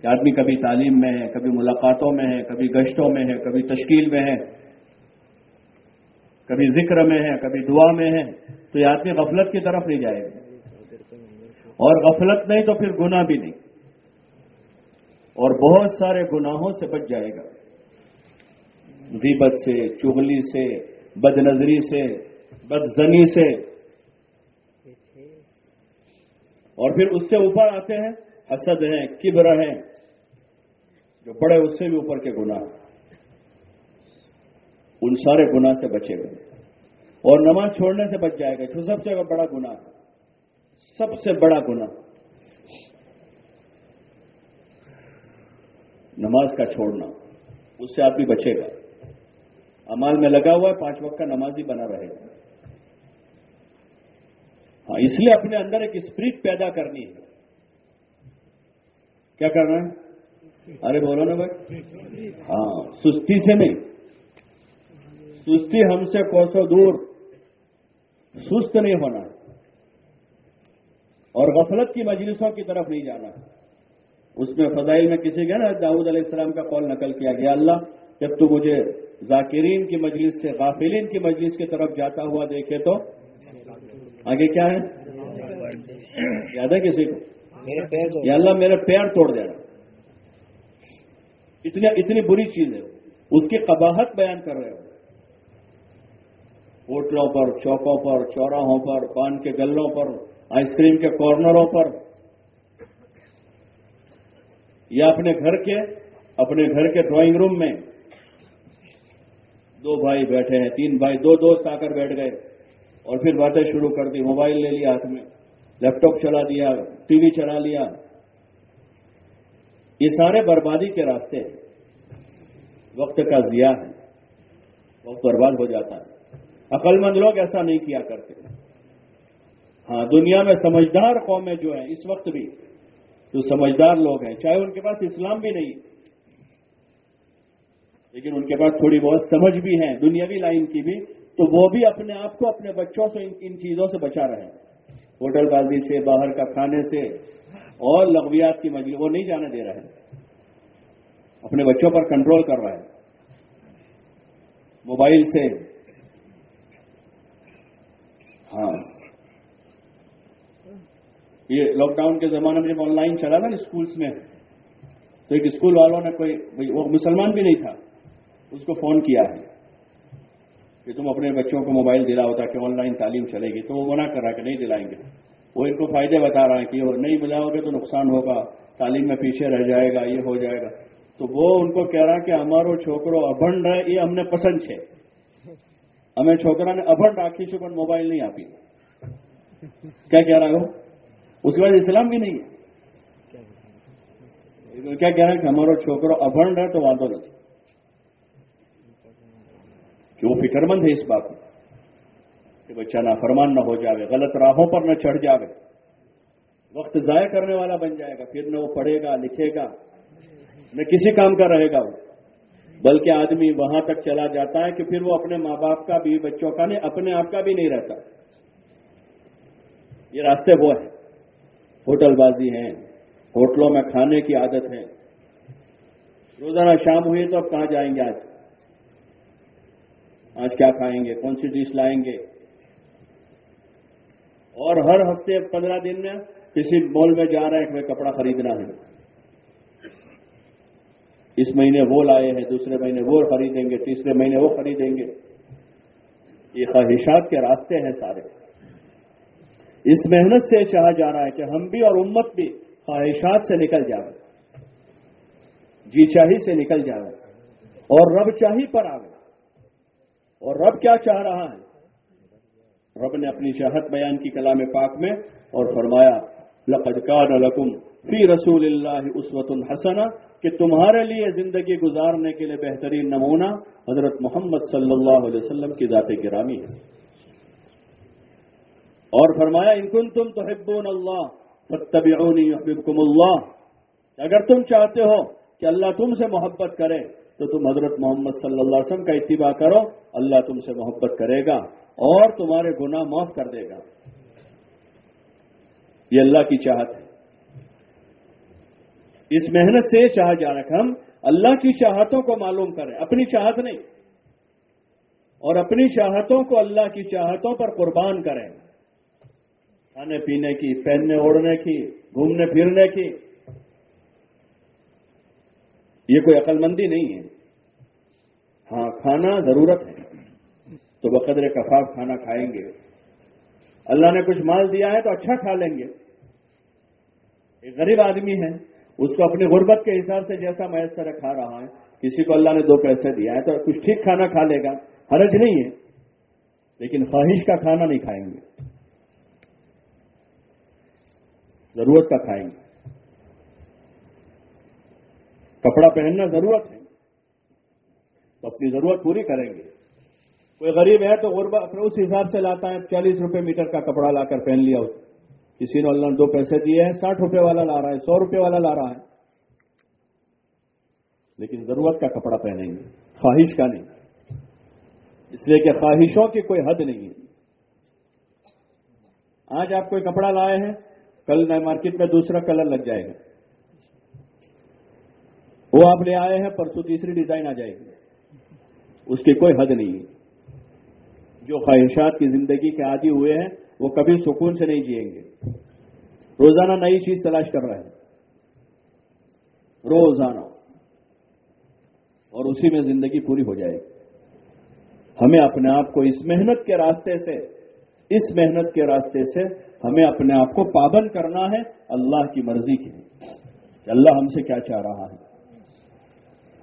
کہ آدمی کبھی تعلیم میں ہے، کبھی ملاقاتوں میں ہے، کبھی گشتوں میں ہے، کبھی تشکیل میں ہے، کبھی ذکر میں ہے، کبھی دعا میں ہے، تو یہ آدمی غفلت کی طرف نہیں جائے گا۔ اور غفلت نہیں تو پھر گناہ بھی نہیں۔ اور بہت سارے گناہوں سے بچ جائے گا۔ غیبت سے، چغلی سے بد نظری سے بد زنی سے اور پھر اس سے اوپر آتے ہیں، حسد ہیں، کبر ہیں، جو بڑے اس سے بھی اوپر کے گناہ ان سارے گناہ سے بچے گا اور نماز چھوڑنے سے بچ جائے گا۔ جو سب سے بڑا گناہ سب سے بڑا گناہ نماز کا چھوڑنا، اس سے آدمی بچے گا۔ امال میں لگا ہوا ہے، پانچ وقت کا نمازی بنا رہے گا۔ ہاں اس لیے اپنے اندر ایک اسپرٹ پیدا کرنی ہے۔ کیا کرنا ہے؟ ارے بولو نا بھائی۔ ہاں سستی سے نہیں۔ سستی ہم سے کوسوں دور۔ سست نہیں ہونا۔ اور غفلت کی مجلسوں کی طرف نہیں جانا۔ اس میں فضائل میں کسی گیا نا، داؤد علیہ السلام کا قول نقل کیا گیا۔ اللہ، جب تو مجھے ذاکرین کی مجلس سے، غافلین کی مجلس کی طرف جاتا ہوا دیکھے تو آگے کیا ہے؟ یاد ہے کسی کو؟ یا اللہ میرے پیر توڑ دینا اتنی اتنی بری چیز ہے اس کی قباہت بیان کر رہے ہو۔ ہوٹلوں پر چوکوں پر چوراہوں پر پان کے گلوں پر آئس کریم کے کارنروں پر۔ یا اپنے گھر کے اپنے گھر کے ڈرائنگ روم میں۔ دو بھائی بیٹھے ہیں تین بھائی دو دوست آ کر بیٹھ گئے۔ اور پھر باتیں شروع کر دی، موبائل لے لیا ہاتھ میں لیپ ٹاپ چلا دیا، ٹی وی چلا لیا۔ یہ سارے بربادی کے راستے وقت کا ضیاع ہے وقت برباد ہو جاتا ہے۔ عقل مند لوگ ایسا نہیں کیا کرتے۔ ہاں دنیا میں سمجھدار قومیں جو ہیں، اس وقت بھی جو سمجھدار لوگ ہیں، چاہے ان کے پاس اسلام بھی نہیں، لیکن ان کے پاس تھوڑی بہت سمجھ بھی ہے دنیاوی لائن کی بھی۔ تو وہ بھی اپنے آپ کو اپنے بچوں سے ان چیزوں سے بچا رہے ہیں۔ ہوٹل بازی سے، باہر کا کھانے سے اور لغویات کی مجلس وہ نہیں جانے دے رہے۔ اپنے بچوں پر کنٹرول کر رہا ہے موبائل سے۔ ہاں۔ یہ لاک ڈاؤن کے زمانے میں جب آن لائن چلا نا اسکولس میں، تو ایک اسکول والوں نے کوئی وہ مسلمان بھی نہیں تھا، اس کو فون کیا ہے۔ کہ تم اپنے بچوں کو موبائل دلا ہوتا کہ آن لائن تعلیم چلے گی، تو وہ منع کر رہا ہے کہ نہیں دلائیں گے۔ وہ ان کو فائدے بتا رہا ہے کہ نہیں ملاؤ گے تو نقصان ہوگا، تعلیم میں پیچھے رہ جائے گا، یہ ہو جائے گا۔ تو وہ ان کو کہہ رہا کہ ہمارو چھوکرو ابھنڈ رہے، یہ ہم نے پسند ہے ہمیں چھوکرا نے ابھنڈ راکھی سے موبائل نہیں آپ کیا کہہ رہا ہو اس کے بعد اسلام بھی نہیں ہے۔ کیا کہہ رہا ہے کہ ہمارا چھوکرو ابھنڈ ہے تو واضح نہیں کہ وہ فکر مند ہے اس بات میں کہ بچہ نہ فرمان نہ ہو جاوے، غلط راہوں پر نہ چڑھ جاوے۔ وقت ضائع کرنے والا بن جائے گا، پھر نہ وہ پڑھے گا، لکھے گا، نہ کسی کام کا رہے گا وہ۔ بلکہ آدمی وہاں تک چلا جاتا ہے کہ پھر وہ اپنے ماں باپ کا بھی، بچوں کا نہیں، اپنے آپ کا بھی نہیں رہتا۔ یہ راستے وہ ہیں۔ ہوٹل بازی ہیں، ہوٹلوں میں کھانے کی عادت ہے روزانہ شام ہوئی تو اب کہاں جائیں گے آج؟ آج کیا کھائیں گے؟ کون سی ڈش لائیں گے؟ اور ہر ہفتے پندرہ دن میں کسی مال میں جا رہے ہیں کہ کپڑا خریدنا ہے۔ اس مہینے وہ لائے ہیں، دوسرے مہینے وہ خریدیں گے، تیسرے مہینے وہ خریدیں گے۔ یہ خواہشات کے راستے ہیں سارے۔ اس محنت سے چاہا جا رہا ہے کہ ہم بھی اور امت بھی خواہشات سے نکل جائے جی چاہی سے نکل جائے اور رب چاہی پر آئے اور رب کیا چاہ رہا ہے؟ رب نے اپنی چاہت بیان کی کلام پاک میں اور فرمایا، لقد کان لکم فی رسول اللہ اسوت الحسن کہ تمہارے لیے زندگی گزارنے کے لیے بہترین نمونہ حضرت محمد صلی اللہ علیہ وسلم کی ذات گرامی ہے۔ اور فرمایا، ان کن تم تو حبون اللہ فتبعونی یحببکم اللہ۔ اگر تم چاہتے ہو کہ اللہ تم سے محبت کرے تو تم حضرت محمد صلی اللہ علیہ وسلم کا اتباع کرو، اللہ تم سے محبت کرے گا اور تمہارے گناہ معاف کر دے گا۔ یہ اللہ کی چاہت ہے۔ اس محنت سے چاہ جا رکھ ہم اللہ کی چاہتوں کو معلوم کریں، اپنی چاہت نہیں۔ اور اپنی چاہتوں کو اللہ کی چاہتوں پر قربان کریں۔ کھانے پینے کی، پہننے اوڑھنے کی، گھومنے پھرنے کی۔ یہ کوئی عقل مندی نہیں ہے۔ ہاں کھانا ضرورت ہے۔ تو بقدر کفاف کھانا کھائیں گے۔ اللہ نے کچھ مال دیا ہے تو اچھا کھا لیں گے۔ ایک غریب آدمی ہے، اس کو اپنی غربت کے حساب سے جیسا میسر کھا رہا ہے، کسی کو اللہ نے دو پیسے دیا ہے تو کچھ ٹھیک کھانا کھا لے گا۔ حرج نہیں ہے۔ لیکن خواہش کا کھانا نہیں کھائیں گے۔ ضرورت کا کھائیں گے۔ کپڑا پہننا ضرورت ہے۔ تو اپنی ضرورت پوری کریں گے۔ کوئی غریب ہے تو غربا اس حساب سے لاتا ہے، چالیس روپے میٹر کا کپڑا لا کر پہن لیا اسے کسی نے اللہ نے دو پیسے دیے ہیں، ساٹھ روپے والا لا رہا ہے، سو روپے والا لا رہا ہے۔ لیکن ضرورت کا کپڑا پہنیں گے، خواہش کا نہیں۔ اس لیے کہ خواہشوں کی کوئی حد نہیں ہے۔ آج آپ کوئی کپڑا لائے ہیں، کل نئے مارکیٹ میں دوسرا کلر لگ جائے گا۔ وہ آپ لے آئے ہیں، پرسوں تیسری ڈیزائن آ جائے گی۔ اس کی کوئی حد نہیں۔ ہے جو خواہشات کی زندگی کے عادی ہوئے ہیں، وہ کبھی سکون سے نہیں جیئیں گے۔ روزانہ نئی چیز تلاش کر رہے ہیں۔ روزانہ۔ اور اسی میں زندگی پوری ہو جائے گی۔ ہمیں اپنے آپ کو اس محنت کے راستے سے، اس محنت کے راستے سے ہمیں اپنے آپ کو پابند کرنا ہے۔ اللہ کی مرضی کی کہ اللہ ہم سے کیا چاہ رہا ہے؟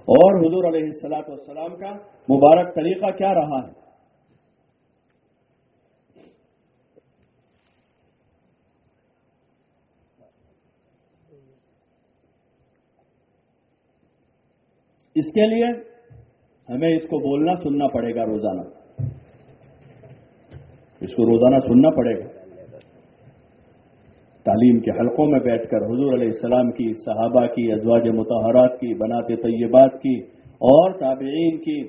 اور حضور علیہ السلاط والسلام کا مبارک طریقہ کیا رہا ہے؟ اس کے لیے ہمیں اس کو بولنا سننا پڑے گا روزانہ۔ اس کو روزانہ سننا پڑے گا۔ تعلیم کے حلقوں میں بیٹھ کر حضور علیہ السلام کی، صحابہ کی، ازواج متحرات کی، بنات طیبات کی اور تابعین کی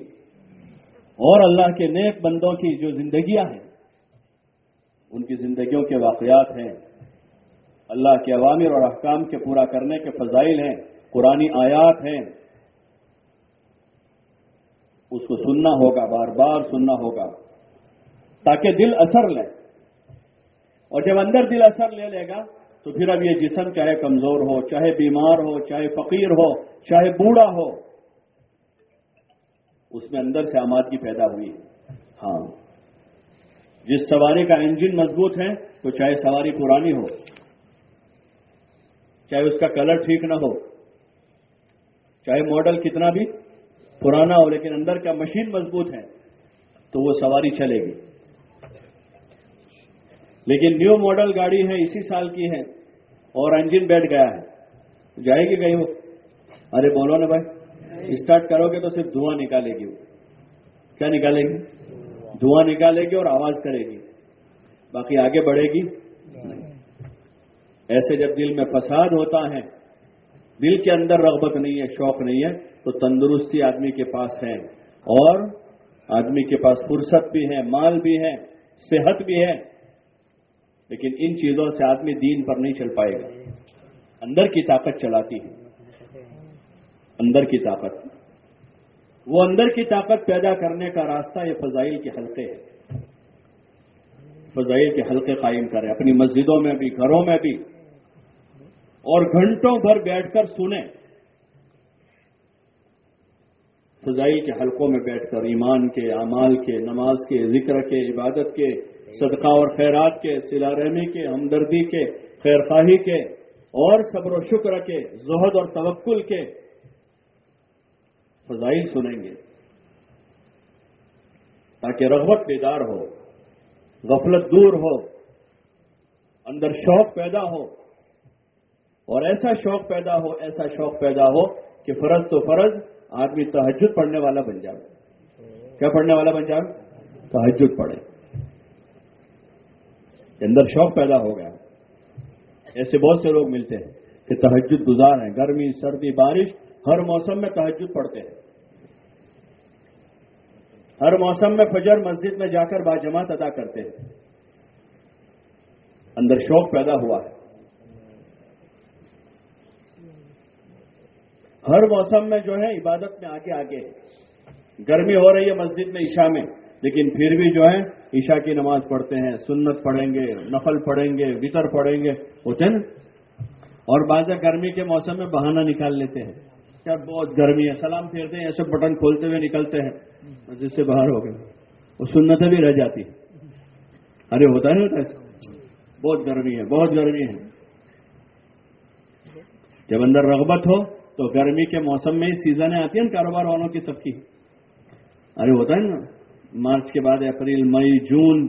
اور اللہ کے نیک بندوں کی جو زندگیاں ہیں، ان کی زندگیوں کے واقعات ہیں۔ اللہ کے عوامر اور احکام کے پورا کرنے کے فضائل ہیں قرآن آیات ہیں۔ اس کو سننا ہوگا، بار بار سننا ہوگا، تاکہ دل اثر لے۔ اور جب اندر دل اثر لے لے گا، تو پھر اب یہ جسم چاہے کمزور ہو، چاہے بیمار ہو، چاہے فقیر ہو، چاہے بوڑھا ہو، اس میں اندر سے آمادگی پیدا ہوئی ہاں۔ جس سواری کا انجن مضبوط ہے تو چاہے سواری پرانی ہو، چاہے اس کا کلر ٹھیک نہ ہو، چاہے ماڈل کتنا بھی پرانا ہو، لیکن اندر کا مشین مضبوط ہے، تو وہ سواری چلے گی۔ لیکن نیو ماڈل گاڑی ہے، اسی سال کی ہے اور انجن بیٹھ گیا ہے۔ جائے گی کہیں وہ؟ ارے بولو نا بھائی اسٹارٹ کرو گے تو صرف دھواں نکالے گی وہ۔ کیا نکالے گی؟ دھواں نکالے گی اور آواز کرے گی۔ باقی آگے بڑھے گی؟ ایسے جب دل میں فساد ہوتا ہے، دل کے اندر رغبت نہیں ہے، شوق نہیں ہے، تو تندرستی آدمی کے پاس ہے۔ اور آدمی کے پاس فرصت بھی ہے، مال بھی ہے، صحت بھی ہے۔ لیکن ان چیزوں سے آدمی دین پر نہیں چل پائے گا۔ اندر کی طاقت چلاتی ہے۔ اندر کی طاقت۔ وہ اندر کی طاقت پیدا کرنے کا راستہ یہ فضائل کے حلقے ہے فضائل کے حلقے قائم کرے اپنی مسجدوں میں بھی، گھروں میں بھی۔ اور گھنٹوں بھر بیٹھ کر سنیں۔ فضائی کے حلقوں میں بیٹھ کر ایمان کے، اعمال کے، نماز کے، ذکر کے، عبادت کے صدقہ اور خیرات کے، سلا رحمی کے، ہمدردی کے خیر خواہی کے، اور صبر و شکر کے، زہد اور توکل کے فضائل سنیں گے۔ تاکہ رغبت بیدار ہو، غفلت دور ہو، اندر شوق پیدا ہو، اور ایسا شوق پیدا ہو، ایسا شوق پیدا ہو کہ فرض تو فرض آدمی تحجد پڑھنے والا بن جائے۔ کیا پڑھنے والا بن جائے؟ تحجد پڑھے۔ اندر شوق پیدا ہو گیا۔ ایسے بہت سے لوگ ملتے ہیں کہ تحجد گزار ہیں۔ گرمی، سردی، بارش، ہر موسم میں تحجد پڑھتے ہیں۔ ہر موسم میں فجر مسجد میں جا کر باجماعت ادا کرتے ہیں۔ اندر شوق پیدا ہوا ہے۔ ہر موسم میں جو ہے عبادت میں آگے آگے۔ گرمی ہو رہی ہے مسجد میں، عشاء میں۔ لیکن پھر بھی جو ہے، عشاء کی نماز پڑھتے ہیں، سنت پڑھیں گے، نفل پڑھیں گے، وطر پڑھیں گے ہوتے نا اور بعض گرمی کے موسم میں بہانہ نکال لیتے ہیں۔ کیا بہت گرمی ہے، سلام پھیرتے ہیں ایسے بٹن کھولتے ہوئے نکلتے ہیں، مسجد سے باہر ہو گئے۔ وہ سنتیں بھی رہ جاتی ارے، ہوتا نہیں ہوتا ایسا؟ بہت گرمی ہے، بہت گرمی ہے۔ جب اندر رغبت ہو تو گرمی کے موسم میں ہی سیزنیں آتی ہیں، کاروبار والوں کی سب کی۔ ارے، ہوتا ہے نا؟ مارچ کے بعد اپریل مئی جون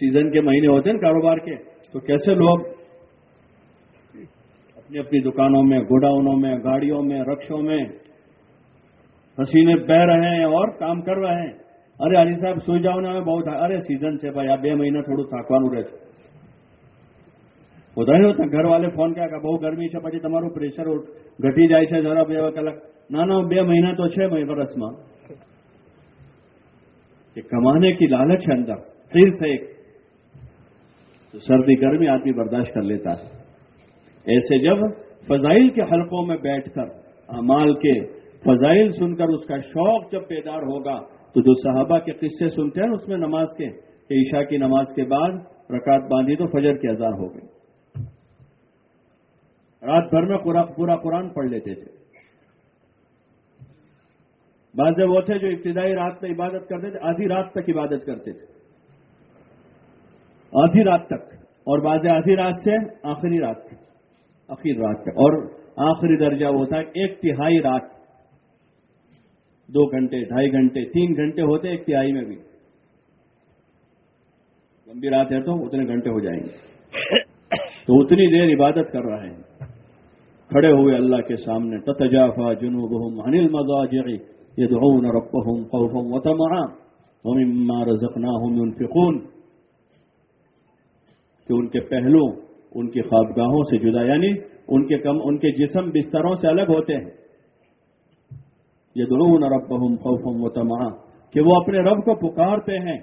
سیزن کے مہینے ہوتے ہیں کاروبار کے تو کیسے لوگ اپنی اپنی دکانوں میں گوڈاؤنوں میں گاڑیوں میں رکشوں میں پسینے بہ رہے ہیں اور کام کر رہے ہیں ارے علی صاحب سوئی جاؤ نا بہت ارے سیزن سے بھائی بے مہینہ تھوڑું થાકવાનું રહે છે વધારે હોતા ઘર વાલે ફોન કર્યા કે બહુ ગરમી છે પછી તમારું પ્રેશર ઘટી જાય છે જરા બે કલાક ના ના બે મહિના તો છે વરસમાં کہ کمانے کی لالچ ہے اندر، پھر سے ایک تو سردی گرمی آدمی برداشت کر لیتا ہے۔ ایسے جب فضائل کے حلقوں میں بیٹھ کر امال کے فضائل سن کر اس کا شوق جب بیدار ہوگا، تو جو صحابہ کے قصے سنتے ہیں، اس میں نماز کے، کہ عشاء کی نماز کے بعد رکعت باندھی تو فجر کی اذان ہو گئی۔ رات بھر میں پورا قرآن پڑھ لیتے تھے۔ بعض وہ تھے جو ابتدائی رات میں عبادت کرتے تھے، آدھی رات تک عبادت کرتے تھے۔ آدھی رات تک۔ اور بعض آدھی رات سے آخری رات تک آخری رات تک۔ اور آخری درجہ وہ تھا، ایک تہائی رات۔ دو گھنٹے، ڈھائی گھنٹے، تین گھنٹے ہوتے ایک تہائی میں بھی۔ لمبی رات ہے تو اتنے گھنٹے ہو جائیں گے۔ تو اتنی دیر عبادت کر رہے ہیں۔ کھڑے ہوئے اللہ کے سامنے، تتجافا جنوبهم عن المضاجع۔ يدعون ربهم خوفا وطمعا ومما رزقناهم ينفقون کہ ان کے پہلو، ان کی خوابگاہوں سے جدا یعنی ان کے کم، ان کے جسم بستروں سے الگ ہوتے ہیں۔ یہ یدعون ربهم خوفا وطمعا کہ وہ اپنے رب کو پکارتے ہیں۔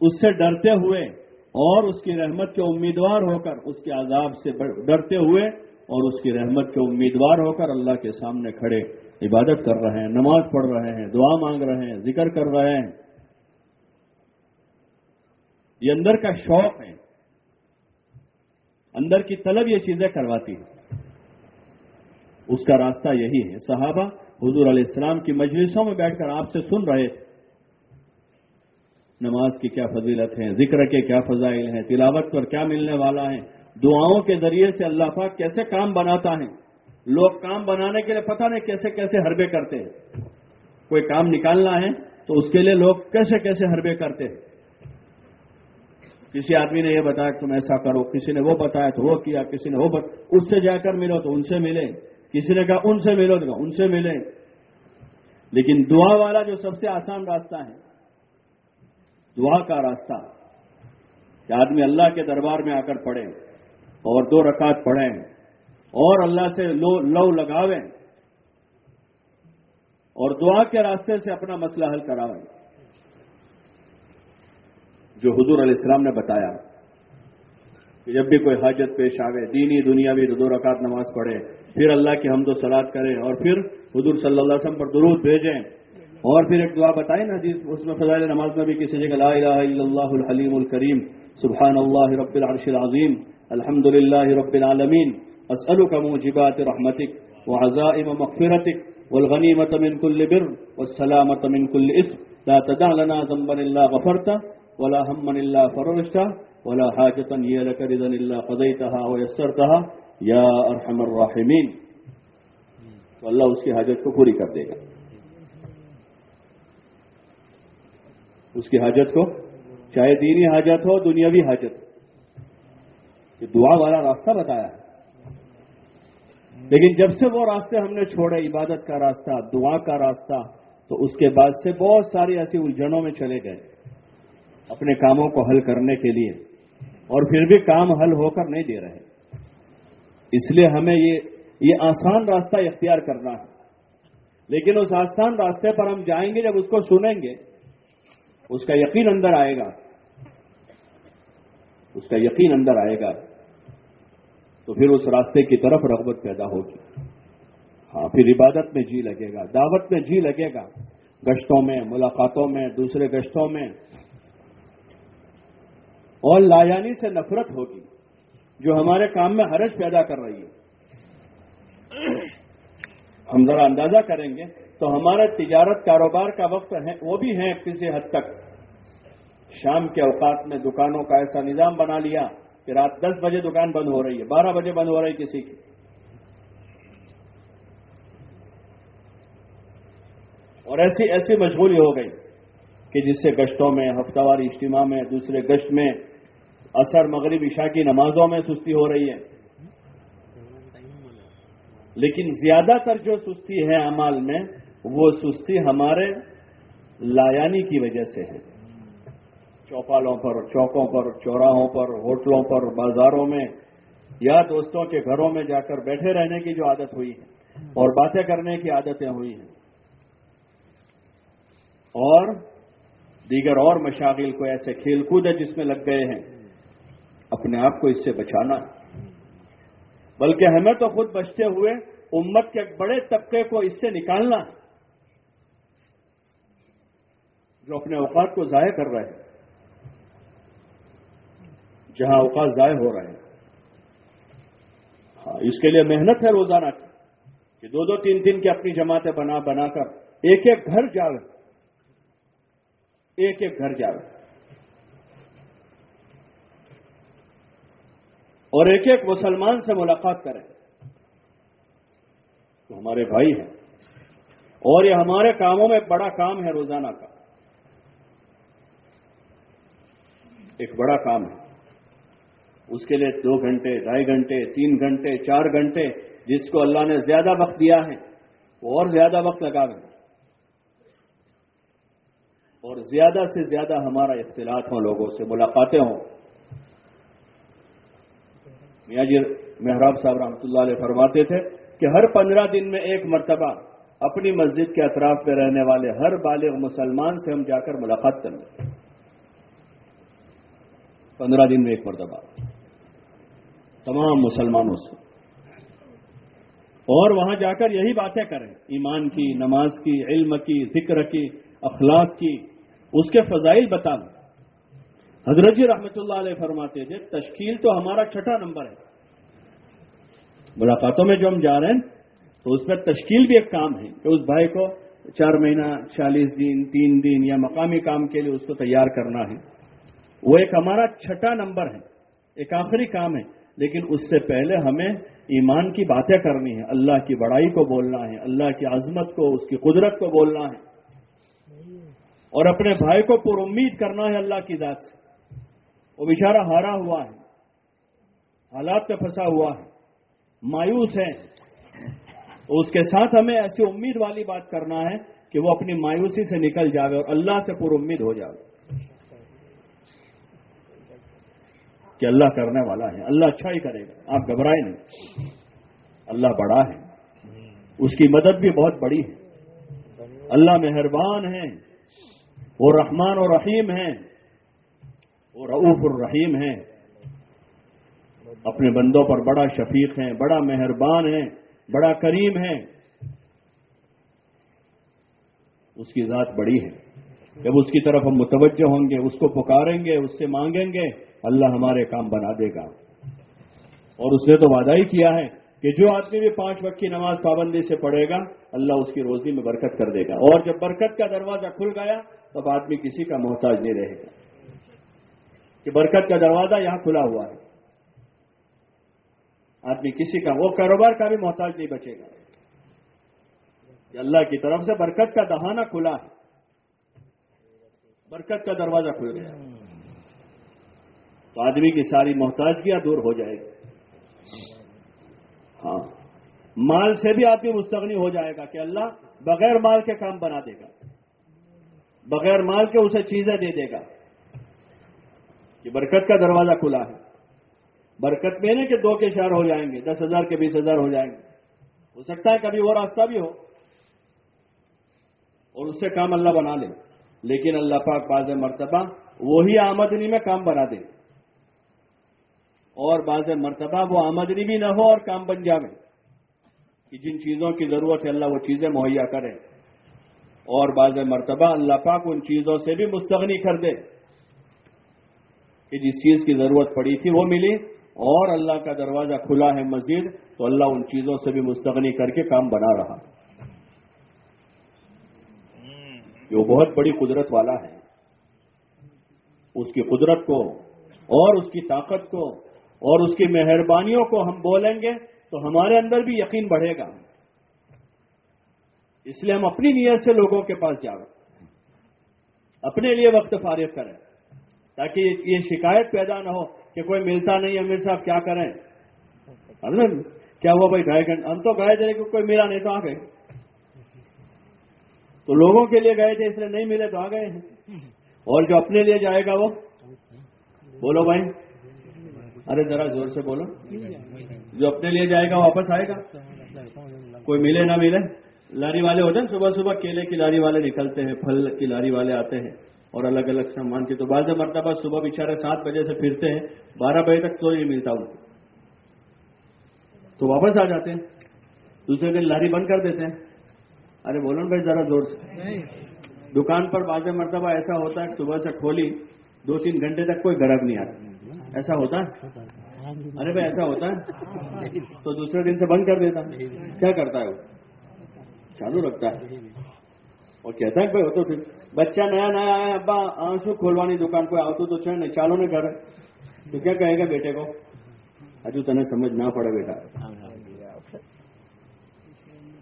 اس سے ڈرتے ہوئے اور اس کی رحمت کے امیدوار ہو کر، اس کے عذاب سے ڈرتے ہوئے اور اس کی رحمت کے امیدوار ہو کر اللہ کے سامنے کھڑے، عبادت کر رہے ہیں، نماز پڑھ رہے ہیں، دعا مانگ رہے ہیں، ذکر کر رہے ہیں۔ یہ اندر کا شوق ہے۔ اندر کی طلب یہ چیزیں کرواتی ہیں۔ اس کا راستہ یہی ہے۔ صحابہ، حضور علیہ السلام کی مجلسوں میں بیٹھ کر آپ سے سن رہے۔ نماز کی کیا فضیلت ہے، ذکر کے کیا فضائل ہیں، تلاوت پر کیا ملنے والا ہے۔ دعاؤں کے ذریعے سے اللہ پاک کیسے کام بناتا ہے؟ لوگ کام بنانے کے لیے پتہ نہیں کیسے کیسے حربے کرتے ہیں۔ کوئی کام نکالنا ہے تو اس کے لیے لوگ کیسے کیسے حربے کرتے ہیں؟ کسی آدمی نے یہ بتایا کہ تم ایسا کرو، کسی نے وہ بتایا تو وہ کیا، کسی نے وہ بتایا اس سے جا کر ملو تو ان سے ملے کسی نے کہا ان سے ملو تو ان سے ملے لیکن دعا والا جو سب سے آسان راستہ ہے، دعا کا راستہ کہ آدمی اللہ کے دربار میں آ کر پڑے اور دو رکعت پڑھیں اور اللہ سے لو لو لگاویں اور دعا کے راستے سے اپنا مسئلہ حل کراویں۔ جو حضور علیہ السلام نے بتایا کہ جب بھی کوئی حاجت پیش آوے، دینی دنیا بھی دو رکعت نماز پڑھے، پھر اللہ کی حمد و سلاد کرے اور پھر حضور صلی اللہ علیہ وسلم پر درود بھیجیں۔ اور پھر ایک دعا بتائیں نا جس اس میں فضائل نماز میں بھی کسی جگہ لا الہ الا اللہ الحلیم الکریم، سبحان اللہ رب العرش العظیم۔ الحمد لله رب العالمين. أسألك موجبات رحمتك وعزائم مغفرتك والغنيمة من كل بر والسلامة من كل اسم لا تدع لنا ذنبا إلا غفرته ولا هما إلا فررشته ولا حاجة هي لك رضا إلا قضيتها ويسرتها. يا أرحم الراحمين. تو اس کی حاجت کو پوری کر دے گا. اس کی حاجت کو چاہے دینی حاجت ہو دنیاوی حاجت یہ دعا والا راستہ بتایا ہے۔ لیکن جب سے وہ راستے ہم نے چھوڑے، عبادت کا راستہ، دعا کا راستہ، تو اس کے بعد سے بہت ساری ایسی الجھنوں میں چلے گئے۔ اپنے کاموں کو حل کرنے کے لیے۔ اور پھر بھی کام حل ہو کر نہیں دے رہے۔ اس لیے ہمیں یہ یہ آسان راستہ اختیار کرنا ہے۔ لیکن اس آسان راستے پر ہم جائیں گے، جب اس کو سنیں گے، اس کا یقین اندر آئے گا۔ اس کا یقین اندر آئے گا۔ تو پھر اس راستے کی طرف رغبت پیدا ہوگی ہاں پھر عبادت میں جی لگے گا، دعوت میں جی لگے گا۔ گشتوں میں، ملاقاتوں میں، دوسرے گشتوں میں۔ اور لایانی سے نفرت ہوگی، جو ہمارے کام میں حرج پیدا کر رہی ہے۔ ہم ذرا اندازہ کریں گے، تو ہمارا تجارت کاروبار کا وقت ہے، وہ بھی ہیں کسی حد تک۔ شام کے اوقات میں دکانوں کا ایسا نظام بنا لیا۔ کہ رات دس بجے دکان بند ہو رہی ہے، بارہ بجے بند ہو رہی ہے کسی کی۔ اور ایسی ایسی مجبوری ہو گئی کہ جس سے گشتوں میں، ہفتہ وار اجتماع میں، دوسرے گشت میں اثر مغرب عشاء کی نمازوں میں سستی ہو رہی ہے۔ لیکن زیادہ تر جو سستی ہے امال میں، وہ سستی ہمارے لایانی کی وجہ سے ہے چوپالوں پر، چوکوں پر، چوراہوں پر، ہوٹلوں پر، بازاروں میں یا دوستوں کے گھروں میں جا کر بیٹھے رہنے کی جو عادت ہوئی ہے اور باتیں کرنے کی عادتیں ہوئی ہیں۔ اور دیگر اور مشاغل کو ایسے کھیل کود ہے جس میں لگ گئے ہیں۔ اپنے آپ کو اس سے بچانا۔ بلکہ ہمیں تو خود بچتے ہوئے امت کے بڑے طبقے کو اس سے نکالنا جو اپنے اوقات کو ضائع کر رہے ہیں۔ جہاں اوقات ضائع ہو رہے ہیں۔ ہاں اس کے لیے محنت ہے روزانہ کی، کہ دو دو تین دن کی اپنی جماعتیں بنا بنا کر ایک ایک گھر جاوے۔ ایک ایک گھر جاوے۔ اور ایک ایک مسلمان سے ملاقات کریں۔ تو ہمارے بھائی ہیں۔ اور یہ ہمارے کاموں میں بڑا کام ہے روزانہ کا۔ ایک بڑا کام ہے۔ اس کے لیے دو گھنٹے، ڈھائی گھنٹے، تین گھنٹے، چار گھنٹے، جس کو اللہ نے زیادہ وقت دیا ہے، وہ اور زیادہ وقت لگا دیں اور زیادہ سے زیادہ ہمارا اختلاط ہوں، لوگوں سے ملاقاتیں ہوں۔ میاں جی محراب صاحب رحمۃ اللہ علیہ فرماتے تھے کہ ہر پندرہ دن میں ایک مرتبہ اپنی مسجد کے اطراف میں رہنے والے ہر بالغ مسلمان سے ہم جا کر ملاقات کریں پندرہ دن میں ایک مرتبہ۔ تمام مسلمانوں سے۔ اور وہاں جا کر یہی باتیں کریں۔ ایمان کی، نماز کی، علم کی، ذکر کی، اخلاق کی، اس کے فضائل بتا دیں حضرت جی رحمۃ اللہ علیہ فرماتے تھے جی، تشکیل تو ہمارا چھٹا نمبر ہے۔ ملاقاتوں میں جو ہم جا رہے ہیں، تو اس میں تشکیل بھی ایک کام ہے کہ اس بھائی کو چار مہینہ، چالیس دن، تین دن یا مقامی کام کے لیے اس کو تیار کرنا ہے۔ وہ ایک ہمارا چھٹا نمبر ہے۔ ایک آخری کام ہے۔ لیکن اس سے پہلے ہمیں ایمان کی باتیں کرنی ہے اللہ کی بڑائی کو بولنا ہے، اللہ کی عظمت کو، اس کی قدرت کو بولنا ہے۔ اور اپنے بھائی کو پر امید کرنا ہے اللہ کی ذات سے۔ وہ بیچارہ ہارا ہوا ہے، حالات میں پھنسا ہوا ہے، مایوس ہے۔ اس کے ساتھ ہمیں ایسی امید والی بات کرنا ہے کہ وہ اپنی مایوسی سے نکل جاوے اور اللہ سے پر امید ہو جائے کہ اللہ کرنے والا ہے۔ اللہ اچھا ہی کرے گا۔ آپ گھبرائے نہیں۔ اللہ بڑا ہے۔ اس کی مدد بھی بہت بڑی ہے۔ اللہ مہربان ہے۔ وہ رحمان و رحیم ہے۔ وہ رعوف الرحیم ہے۔ اپنے بندوں پر بڑا شفیق ہیں بڑا مہربان ہے، بڑا کریم ہے۔ اس کی ذات بڑی ہے۔ جب اس کی طرف ہم متوجہ ہوں گے، اس کو پکاریں گے، اس سے مانگیں گے اللہ ہمارے کام بنا دے گا۔ اور اس نے تو وعدہ ہی کیا ہے کہ جو آدمی بھی پانچ وقت کی نماز پابندی سے پڑھے گا، اللہ اس کی روزی میں برکت کر دے گا۔ اور جب برکت کا دروازہ کھل گیا، تب آدمی کسی کا محتاج نہیں رہے گا۔ کہ برکت کا دروازہ یہاں کھلا ہوا ہے۔ آدمی کسی کا وہ کاروبار کا بھی محتاج نہیں بچے گا۔ کہ اللہ کی طرف سے برکت کا دہانہ کھلا ہے۔ برکت کا دروازہ کھل گیا۔ تو آدمی کی ساری محتاجگیاں دور ہو جائے گی۔ ہاں۔ مال سے بھی آدمی مستغنی ہو جائے گا کہ اللہ بغیر مال کے کام بنا دے گا۔ بغیر مال کے اسے چیزیں دے دے گا۔ کہ برکت کا دروازہ کھلا ہے۔ برکت میں نہیں کہ دو کے شہر ہو جائیں گے، دس ہزار کے بیس ہزار ہو جائیں گے۔ ہو سکتا ہے کبھی وہ راستہ بھی ہو۔ اور اس سے کام اللہ بنا لے۔ لیکن اللہ پاک باز مرتبہ وہی آمدنی میں کام بنا دے۔ اور باز مرتبہ وہ آمدنی بھی نہ ہو اور کام بن جائے۔ کہ جن چیزوں کی ضرورت ہے اللہ وہ چیزیں مہیا کرے۔ اور باز مرتبہ اللہ پاک ان چیزوں سے بھی مستغنی کر دے۔ کہ جس چیز کی ضرورت پڑی تھی وہ ملی اور اللہ کا دروازہ کھلا ہے مزید تو اللہ ان چیزوں سے بھی مستغنی کر کے کام بنا رہا۔ وہ بہت بڑی قدرت والا ہے، اس کی قدرت کو اور اس کی طاقت کو اور اس کی مہربانیوں کو ہم بولیں گے تو ہمارے اندر بھی یقین بڑھے گا۔ اس لیے ہم اپنی نیت سے لوگوں کے پاس جاؤ اپنے لیے وقت فارغ کریں۔ تاکہ یہ شکایت پیدا نہ ہو کہ کوئی ملتا نہیں، امیر صاحب کیا کریں؟ کیا ہوا بھائی؟ ڈھائی گھنٹے ہم تو گئے تھے لیکن کوئی ملا نہیں تو آ گئے۔ تو لوگوں کے لیے گئے تھے اس لیے نہیں ملے تو آ گئے ہیں۔ اور جو اپنے لیے جائے گا وہ؟ بولو بھائی۔ ارے ذرا زور سے بولو۔ جو اپنے لیے جائے گا واپس آئے گا۔ کوئی ملے نہ ملے۔ لاری والے ہوتے ہیں، صبح صبح کیلے کی لاری والے نکلتے ہیں، پھل کی لاری والے آتے ہیں۔ اور الگ الگ سامان کے تو بعض مرتبہ صبح بےچارے سات بجے سے پھرتے ہیں، بارہ بجے تک تو نہیں ملتا ان کو۔ تو واپس آ جاتے ہیں۔ دوسرے دن لاری بند کر دیتے ہیں۔ ارے بولو بھائی ذرا زور سے۔ دکان پر بعض مرتبہ ایسا ہوتا ہے، صبح سے کھولی، دو تین گھنٹے تک کوئی گرب نہیں آتا ایسا ہوتا ہے؟ ارے بھائی، ایسا ہوتا ہے؟ تو دوسرے دن سے بند کر دیتا۔ کیا کرتا ہے وہ؟ چالو رکھتا ہے۔ اور کہتا ہے بھائی، وہ تو بچہ نیا نیا آیا ابا، آنسو کھولوانی دکان پہ آؤ تو چلے چالو نہیں کر تو کیا کہے گا بیٹے کو؟ ہجو تنے سمجھ نہ پڑے بیٹا۔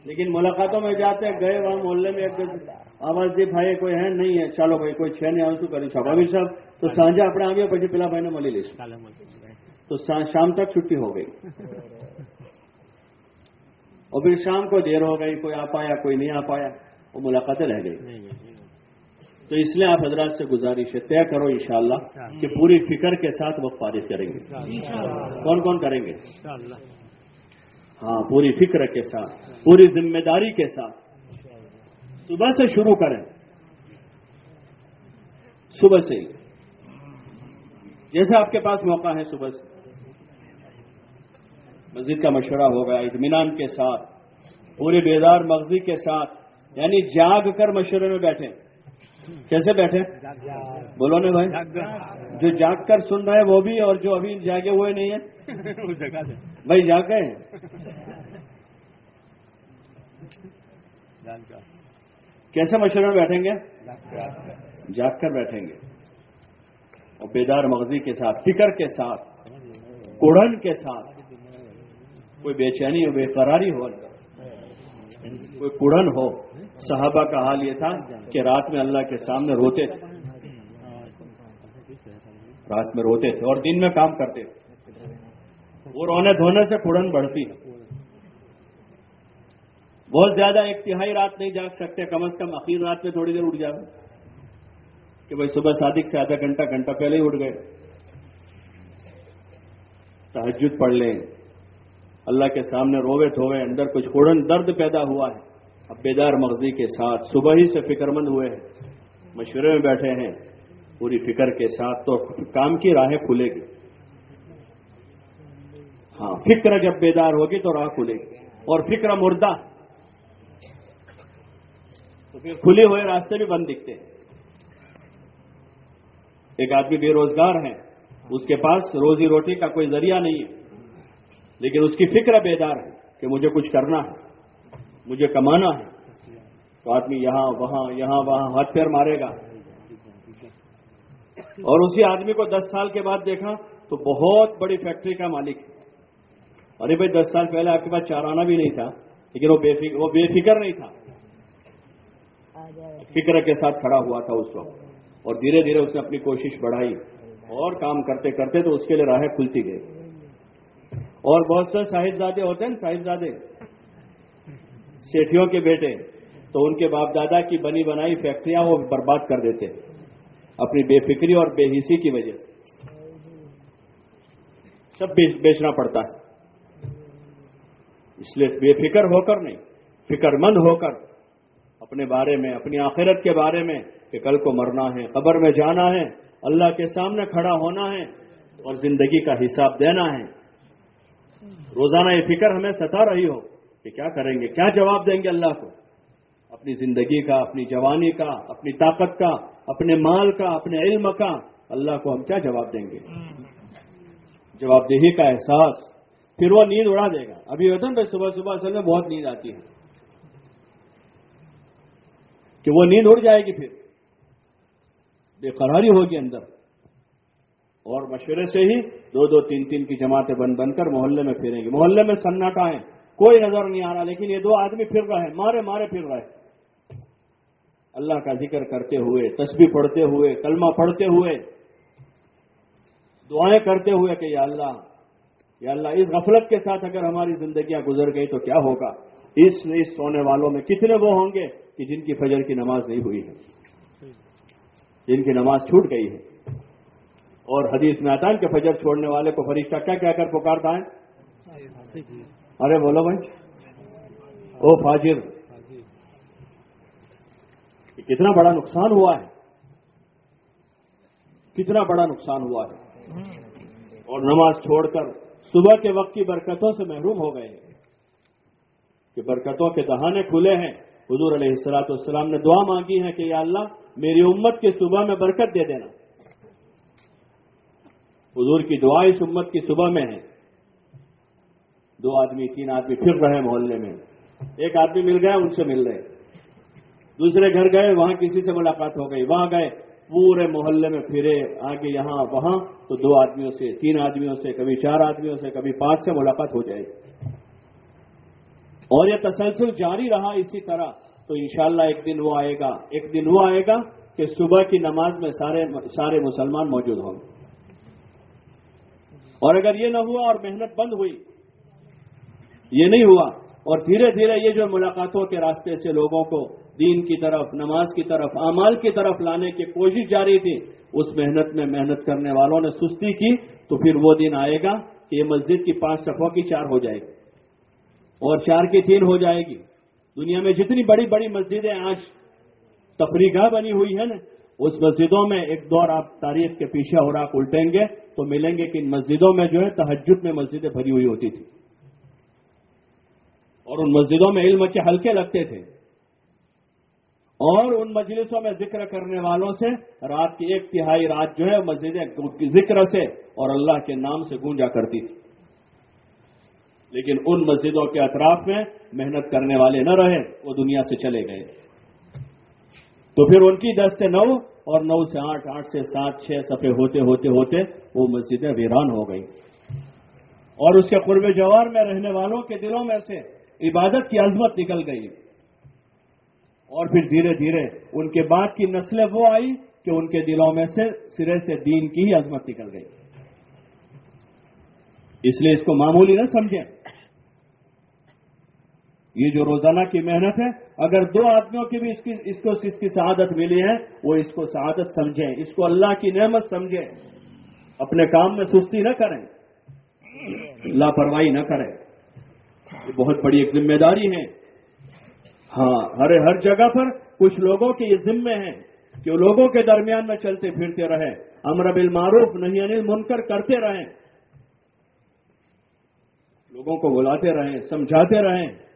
لیکن ملاقاتوں میں جاتے ہیں، گئے وہاں محلے میں ایک آواز دی، بھائی، کوئی ہے؟ نہیں ہے، چلو بھائی، کوئی چھ نہیں، آنسو کریں۔ شبابی صاحب تو سانجا اپنے آگے گیا پچیپلا بھائی نے ملی لسٹ۔ تو شام تک چھٹی ہو گئی۔ اور پھر شام کو دیر ہو گئی کوئی آ پایا کوئی نہیں آ پایا وہ ملاقاتیں رہ گئی۔ تو اس لیے آپ حضرات سے گزارش ہے طے کرو انشاءاللہ کہ پوری فکر کے ساتھ وقت پارش کریں گے۔ کون کون کریں گے؟ ہاں پوری فکر کے ساتھ پوری ذمہ داری کے ساتھ۔ صبح سے شروع کریں۔ صبح سے ہی۔ جیسے آپ کے پاس موقع ہے صبح سے۔ مسجد کا مشورہ ہوگا اطمینان کے ساتھ پورے بیدار مغزی کے ساتھ یعنی جاگ کر مشورے میں بیٹھے۔ کیسے بیٹھے؟ بولو نا بھائی۔ جو جاگ کر سن رہے ہیں وہ بھی اور جو ابھی جاگے ہوئے نہیں ہیں۔ بھائی جاگ گئے کیسے مشورے میں بیٹھیں گے؟ جاگ کر بیٹھیں گے۔ اور بیدار مغزی کے ساتھ، فکر کے ساتھ کوڑن کے ساتھ۔ کوئی بے چینی ہو، بے قراری ہو۔ کوئی کڑن ہو۔ صحابہ کا حال یہ تھا کہ رات میں اللہ کے سامنے روتے تھے۔ رات میں روتے تھے اور دن میں کام کرتے تھے۔ وہ رونے دھونے سے کڑن بڑھتی بہت زیادہ ایک تہائی رات نہیں جاگ سکتے، کم از کم اخیر رات میں تھوڑی دیر اٹھ جاؤ۔ کہ بھائی صبح صادق سے آدھا گھنٹہ گھنٹہ پہلے ہی اٹھ گئے۔ تحجد پڑھ لیں۔ اللہ کے سامنے روے دھوے اندر کچھ اڑن درد پیدا ہوا ہے۔ اب بیدار مغزی کے ساتھ صبح ہی سے فکر مند ہوئے ہیں۔ مشورے میں بیٹھے ہیں۔ پوری فکر کے ساتھ تو کام کی راہیں کھلے گی۔ ہاں فکر جب بیدار ہوگی تو راہ کھلے گی۔ اور فکر مردہ۔ تو پھر کھلے ہوئے راستے بھی بند دکھتے ہیں۔ ایک آدمی بے روزگار ہے اس کے پاس روزی روٹی کا کوئی ذریعہ نہیں ہے۔ لیکن اس کی فکر بیدار ہے کہ مجھے کچھ کرنا ہے مجھے کمانا ہے۔ تو آدمی یہاں وہاں یہاں وہاں ہاتھ پیر مارے گا۔ اور اسی آدمی کو دس سال کے بعد دیکھا تو بہت بڑی فیکٹری کا مالک ہے۔ ارے بھائی دس سال پہلے آپ کے پاس چارانہ بھی نہیں تھا لیکن وہ بے فکر وہ بے فکر نہیں تھا۔ فکر کے ساتھ کھڑا ہوا تھا اس وقت۔ اور دھیرے دھیرے اس نے اپنی کوشش بڑھائی اور کام کرتے کرتے تو اس کے لیے راہیں کھلتی گئی۔ اور بہت سے صاحبزادے ہوتے ہیں صاحبزادے، سیٹھیوں کے بیٹے، تو ان کے باپ دادا کی بنی بنائی فیکٹریاں وہ برباد کر دیتے، اپنی بے فکری اور بے حسی کی وجہ سے۔ سب بیچنا پڑتا ہے۔ اس لیے بے فکر ہو کر نہیں فکر مند ہو کر اپنے بارے میں، اپنی آخرت کے بارے میں کہ کل کو مرنا ہے، قبر میں جانا ہے، اللہ کے سامنے کھڑا ہونا ہے اور زندگی کا حساب دینا ہے۔ روزانہ یہ فکر ہمیں ستا رہی ہو کہ کیا کریں گے، کیا جواب دیں گے اللہ کو؟ اپنی زندگی کا، اپنی جوانی کا، اپنی طاقت کا، اپنے مال کا، اپنے علم کا اللہ کو ہم کیا جواب دیں گے؟ جواب دہی کا احساس۔ پھر وہ نیند اڑا دے گا۔ ابھی ہوتا نا صبح صبح اصل میں بہت نیند آتی ہے کہ وہ نیند اڑ جائے گی پھر۔ بے قراری ہوگی اندر۔ اور مشورے سے ہی دو دو تین تین کی جماعتیں بن بن کر محلے میں پھیریں گے محلے میں سناٹا ہے۔ کوئی نظر نہیں آ رہا، لیکن یہ دو آدمی پھر رہے مارے مارے پھر رہے اللہ کا ذکر کرتے ہوئے، تسبیح پڑھتے ہوئے، کلمہ پڑھتے ہوئے، دعائیں کرتے ہوئے کہ یا اللہ یا اللہ، اس غفلت کے ساتھ اگر ہماری زندگیاں گزر گئی تو کیا ہوگا؟ اس اس سونے والوں میں کتنے وہ ہوں گے کہ جن کی فجر کی نماز نہیں ہوئی ہے۔ جن کی نماز چھوٹ گئی ہے۔ اور حدیث میں آتا ہے کہ فجر چھوڑنے والے کو فرشتہ کیا کیا کر پکارتا ہے؟ ارے بولو بھائی۔ او فاجر۔ کتنا بڑا نقصان ہوا ہے۔ کتنا بڑا نقصان ہوا ہے۔ اور نماز چھوڑ کر صبح کے وقت کی برکتوں سے محروم ہو گئے ہیں۔ کہ برکتوں کے دہانے کھلے ہیں۔ حضور علیہ السلاط والسلام نے دعا مانگی ہے کہ یا اللہ میری امت کی صبح میں برکت دے دینا۔ حضور کی دعا اس امت کی صبح میں ہے۔ دو آدمی، تین آدمی پھر رہے محلے میں۔ ایک آدمی مل گیا، ان سے مل رہے۔ دوسرے گھر گئے، وہاں کسی سے ملاقات ہو گئی۔ وہاں گئے، پورے محلے میں پھرے، آگے یہاں، وہاں۔ تو دو آدمیوں سے، تین آدمیوں سے، کبھی چار آدمیوں سے، کبھی پانچ سے ملاقات ہو جائے۔ اور یہ تسلسل جاری رہا اسی طرح۔ تو انشاءاللہ ایک دن وہ آئے گا، ایک دن وہ آئے گا کہ صبح کی نماز میں سارے سارے مسلمان موجود ہوں گے۔ اور اگر یہ نہ ہوا اور محنت بند ہوئی، یہ نہیں ہوا، اور دھیرے دھیرے یہ جو ملاقاتوں کے راستے سے لوگوں کو دین کی طرف، نماز کی طرف، اعمال کی طرف لانے کی کوشش جاری تھی، اس محنت میں محنت کرنے والوں نے سستی کی تو پھر وہ دن آئے گا کہ یہ مسجد کی پانچ صفوں کی چار ہو جائے گی۔ اور چار کی تین ہو جائے گی۔ دنیا میں جتنی بڑی بڑی مسجدیں آج تفریح بنی ہوئی ہے نا، اس مسجدوں میں ایک دور آپ تاریخ کے پیچھے ہو رہا الٹیں گے تو ملیں گے کہ ان مسجدوں میں جو ہے تحجد میں مسجدیں بھری ہوئی ہوتی تھی اور ان مسجدوں میں علم کے ہلکے لگتے تھے۔ اور ان مجلسوں میں ذکر کرنے والوں سے رات کی ایک تہائی رات جو ہے مسجدیں ذکر سے اور اللہ کے نام سے گونجا کرتی تھی لیکن ان مسجدوں کے اطراف میں محنت کرنے والے نہ رہے، وہ دنیا سے چلے گئے۔ تو پھر ان کی دس سے نو اور نو سے آٹھ آٹھ سے سات، چھ سفے ہوتے ہوتے ہوتے وہ مسجدیں ویران ہو گئی اور اس کے قرب جوار میں رہنے والوں کے دلوں میں سے عبادت کی عظمت نکل گئی۔ اور پھر دھیرے دھیرے ان کے بعد کی نسلیں وہ آئی کہ ان کے دلوں میں سے سرے سے دین کی ہی عظمت نکل گئی۔ اس لیے اس کو معمولی نہ سمجھیں۔ یہ جو روزانہ کی محنت ہے، اگر دو آدمیوں کی بھی اس کی، اس کو، اس کی سعادت ملی ہے، وہ اس کو سعادت سمجھیں، اس کو اللہ کی نعمت سمجھیں۔ اپنے کام میں سستی نہ کریں۔ لاپرواہی نہ کریں۔ یہ بہت بڑی ایک ذمہ داری ہے۔ ہاں ہر ہر جگہ پر کچھ لوگوں کے یہ ذمے ہیں کہ لوگوں کے درمیان میں چلتے پھرتے رہیں۔ امر بالمعروف نہیں انل منکر کرتے رہیں۔ لوگوں کو بلاتے رہیں، سمجھاتے رہیں۔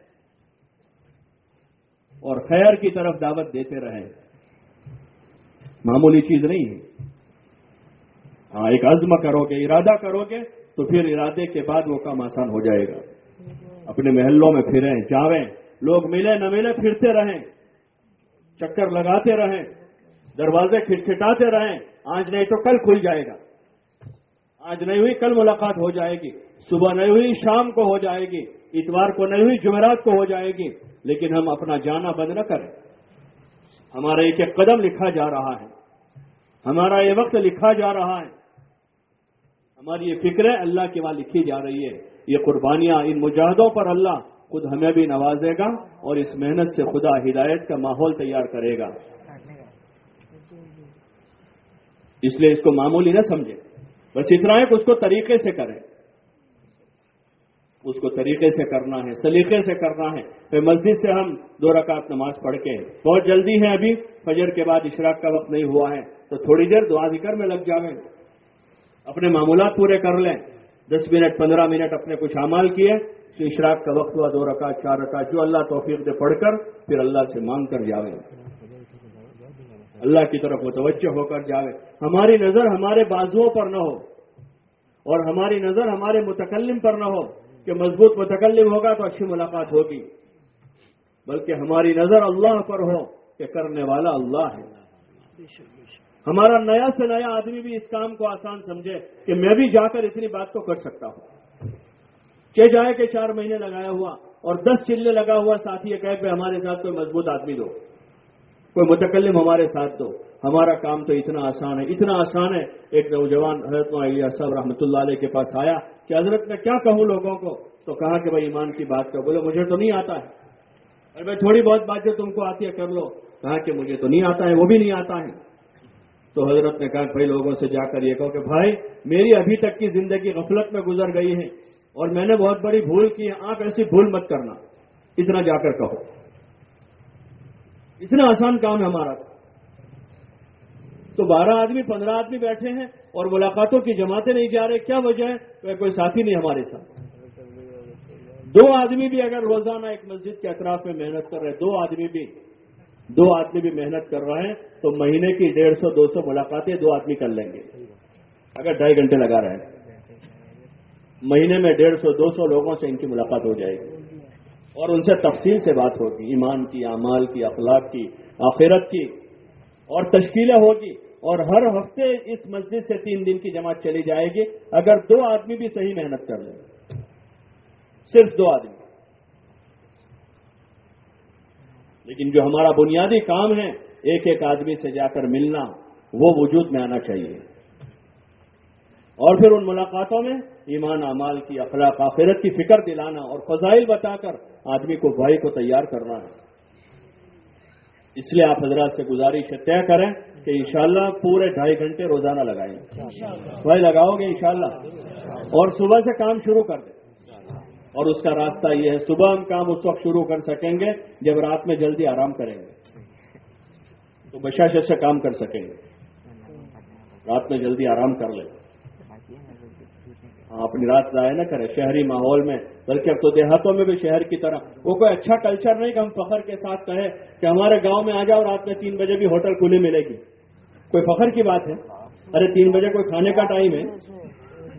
اور خیر کی طرف دعوت دیتے رہیں معمولی چیز نہیں ہے۔ ہاں ایک عزم کرو گے، ارادہ کرو گے، تو پھر ارادے کے بعد وہ کام آسان ہو جائے گا۔ اپنے محلوں میں پھریں، جاویں، لوگ ملے نہ ملے پھرتے رہیں، چکر لگاتے رہیں، دروازے کھٹکھٹاتے رہیں، آج نہیں تو کل کھل جائے گا۔ آج نہیں ہوئی، کل ملاقات ہو جائے گی۔ صبح نہیں ہوئی، شام کو ہو جائے گی۔ اتوار کو نہیں ہوئی، جمعرات کو ہو جائے گی۔ لیکن ہم اپنا جانا بند نہ کریں۔ ہمارا ایک ایک قدم لکھا جا رہا ہے۔ ہمارا یہ وقت لکھا جا رہا ہے۔ ہماری یہ فکریں اللہ کے وہاں لکھی جا رہی ہے۔ یہ قربانیاں ان مجاہدوں پر اللہ خود ہمیں بھی نوازے گا اور اس محنت سے خدا ہدایت کا ماحول تیار کرے گا۔ اس لیے اس کو معمولی نہ سمجھے بس اتنا ہے کہ اس کو طریقے سے کریں۔ اس کو طریقے سے کرنا ہے، سلیقے سے کرنا ہے۔ پھر مسجد سے ہم دو رکعت نماز پڑھ کے بہت جلدی ہے ابھی، فجر کے بعد اشراق کا وقت نہیں ہوا ہے۔ تو تھوڑی دیر دعا ذکر میں لگ جائیں اپنے معمولات پورے کر لیں۔ دس منٹ، پندرہ منٹ اپنے کچھ اعمال کیے۔ تو اشراق کا وقت ہوا، دو رکعت، چار رکعت، جو اللہ توفیق دے پڑھ کر، پھر اللہ سے مانگ کر جاویں اللہ کی طرف متوجہ ہو کر جاوے۔ ہماری نظر ہمارے بازوؤں پر نہ ہو اور ہماری نظر ہمارے متکلم پر نہ ہو۔ کہ مضبوط متکلم ہوگا تو اچھی ملاقات ہوگی۔ بلکہ ہماری نظر اللہ پر ہو کہ کرنے والا اللہ ہے۔ ہمارا نیا سے نیا آدمی بھی اس کام کو آسان سمجھے کہ میں بھی جا کر اتنی بات کو کر سکتا ہوں۔ کہ جائے کہ چار مہینے لگایا ہوا اور دس چلنے لگا ہوا ساتھی یہ کہ ہمارے ساتھ کوئی مضبوط آدمی دو۔ کوئی متکلم ہمارے ساتھ دو۔ ہمارا کام تو اتنا آسان ہے۔ اتنا آسان ہے۔ ایک نوجوان حضرت صاحب رحمۃ اللہ علیہ کے پاس آیا کہ حضرت میں کیا کہوں لوگوں کو؟ تو کہا کہ بھائی ایمان کی بات کر بولے، مجھے تو نہیں آتا ہے۔ ارے بھائی، تھوڑی بہت بات جو تم کو آتی ہے کر لو۔ کہا کہ مجھے تو نہیں آتا ہے، وہ بھی نہیں آتا ہے۔ تو حضرت نے کہا بھائی، لوگوں سے جا کر یہ کہو کہ بھائی، میری ابھی تک کی زندگی غفلت میں گزر گئی ہے اور میں نے بہت بڑی بھول کی ہے۔ آپ ایسی بھول مت کرنا۔ اتنا جا کر کہو۔ اتنا آسان کام ہے ہمارا۔ تو بارہ آدمی، پندرہ آدمی بیٹھے ہیں اور ملاقاتوں کی جماعتیں نہیں جا رہے، کیا وجہ ہے؟ کوئی ساتھی نہیں ہمارے ساتھ۔ دو آدمی بھی اگر روزانہ ایک مسجد کے اطراف میں محنت کر رہے ہیں، دو آدمی بھی، دو آدمی بھی محنت کر رہے ہیں، تو مہینے کی ڈیڑھ سو، دو سو ملاقاتیں دو آدمی کر لیں گے۔ اگر ڈھائی گھنٹے لگا رہے ہیں۔ مہینے میں ڈیڑھ سو، دو سو لوگوں سے ان کی ملاقات ہو جائے گی۔ اور ان سے تفصیل سے بات ہوگی ایمان کی، اعمال کی، اخلاق کی، آخرت کی، اور تشکیلیں ہوگی اور ہر ہفتے اس مسجد سے تین دن کی جماعت چلی جائے گی۔ اگر دو آدمی بھی صحیح محنت کر لیں، صرف دو آدمی۔ لیکن جو ہمارا بنیادی کام ہے، ایک ایک آدمی سے جا کر ملنا، وہ وجود میں آنا چاہیے۔ اور پھر ان ملاقاتوں میں ایمان، اعمال کی اخلاق، آخرت کی فکر دلانا اور فضائل بتا کر آدمی کو بھائی کو تیار کرنا ہے۔ اس لیے آپ حضرات سے گزارش ہے، طے کریں کہ انشاءاللہ پورے ڈھائی گھنٹے روزانہ لگائیں بھائی لگاؤ گے انشاءاللہ۔ اور صبح سے کام شروع کر دیں۔ اور اس کا راستہ یہ ہے، صبح ہم کام اس وقت شروع کر سکیں گے جب رات میں جلدی آرام کریں گے۔ تو بشاشت سے کام کر سکیں گے۔ رات میں جلدی آرام کر لیں۔ اپنی رات ضائع نہ کرے شہری ماحول میں، بلکہ اب تو دیہاتوں میں بھی شہر کی طرح۔ وہ کوئی اچھا کلچر نہیں کہ ہم فخر کے ساتھ کہیں کہ ہمارے گاؤں میں آ جاؤ، رات میں تین بجے بھی ہوٹل کھلی ملے گی۔ کوئی فخر کی بات ہے؟ ارے تین بجے کوئی کھانے کا ٹائم ہے؟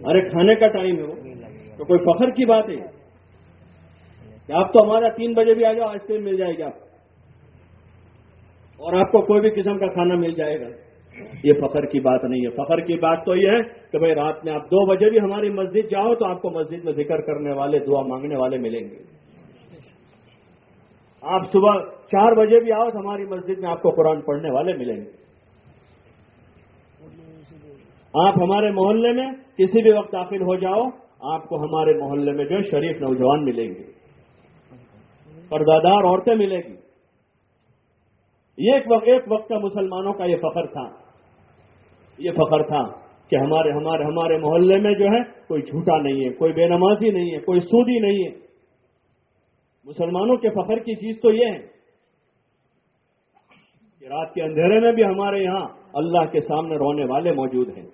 ارے کھانے کا ٹائم ہے وہ۔ تو کوئی فخر کی بات ہے؟ کہ آپ تو ہمارا تین بجے بھی آ جاؤ، آئس کریم مل جائے گی آپ اور آپ کو کوئی بھی قسم کا کھانا مل جائے گا۔ یہ فخر کی بات نہیں ہے۔ فخر کی بات تو یہ ہے کہ بھائی رات میں آپ دو بجے بھی ہماری مسجد جاؤ تو آپ کو مسجد میں ذکر کرنے والے، دعا مانگنے والے ملیں گے۔ آپ صبح چار بجے بھی آؤ تو ہماری مسجد میں آپ کو قرآن پڑھنے والے ملیں گے۔ آپ ہمارے محلے میں کسی بھی وقت داخل ہو جاؤ، آپ کو ہمارے محلے میں جو شریف نوجوان ملیں گے۔ پردادار عورتیں ملیں گی۔ ایک وقت ایک وقت کا مسلمانوں کا یہ فخر تھا۔ یہ فخر تھا کہ ہمارے ہمارے ہمارے محلے میں جو ہے کوئی جھوٹا نہیں ہے، کوئی بے نمازی نہیں ہے، کوئی سودی نہیں ہے۔ مسلمانوں کے فخر کی چیز تو یہ ہے کہ رات کے اندھیرے میں بھی ہمارے یہاں اللہ کے سامنے رونے والے موجود ہیں۔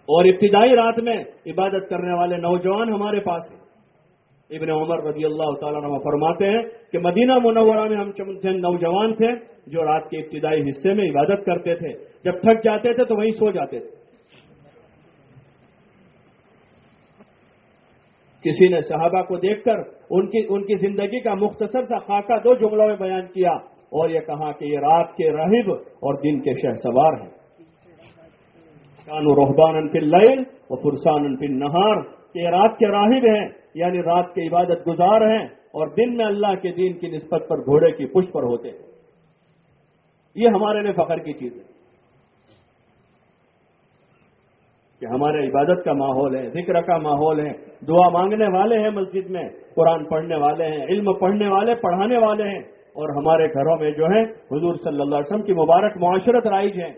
اور ابتدائی رات میں عبادت کرنے والے نوجوان ہمارے پاس ہیں۔ ابن عمر رضی اللہ تعالیٰ نما فرماتے ہیں کہ مدینہ منورہ میں ہم چند نوجوان تھے جو رات کے ابتدائی حصے میں عبادت کرتے تھے، جب تھک جاتے تھے تو وہیں سو جاتے تھے۔ کسی نے صحابہ کو دیکھ کر ان کی ان کی زندگی کا مختصر سا خاکہ دو جملوں میں بیان کیا اور یہ کہا کہ یہ رات کے رہب اور دن کے شہ سوار ہیں۔ کانو روحبان پھر لائل اور فرسان پھر نہار کہ رات کے راہب ہیں یعنی رات کے عبادت گزار ہیں اور دن میں اللہ کے دین کی نسبت پر گھوڑے کی پش پر ہوتے ہیں۔ یہ ہمارے لیے فخر کی چیز ہے۔ کہ ہمارے عبادت کا ماحول ہے، ذکر کا ماحول ہے، دعا مانگنے والے ہیں مسجد میں، قرآن پڑھنے والے ہیں، علم پڑھنے والے، پڑھانے والے ہیں۔ اور ہمارے گھروں میں جو ہے حضور صلی اللہ علیہ وسلم کی مبارک معاشرت رائج ہے۔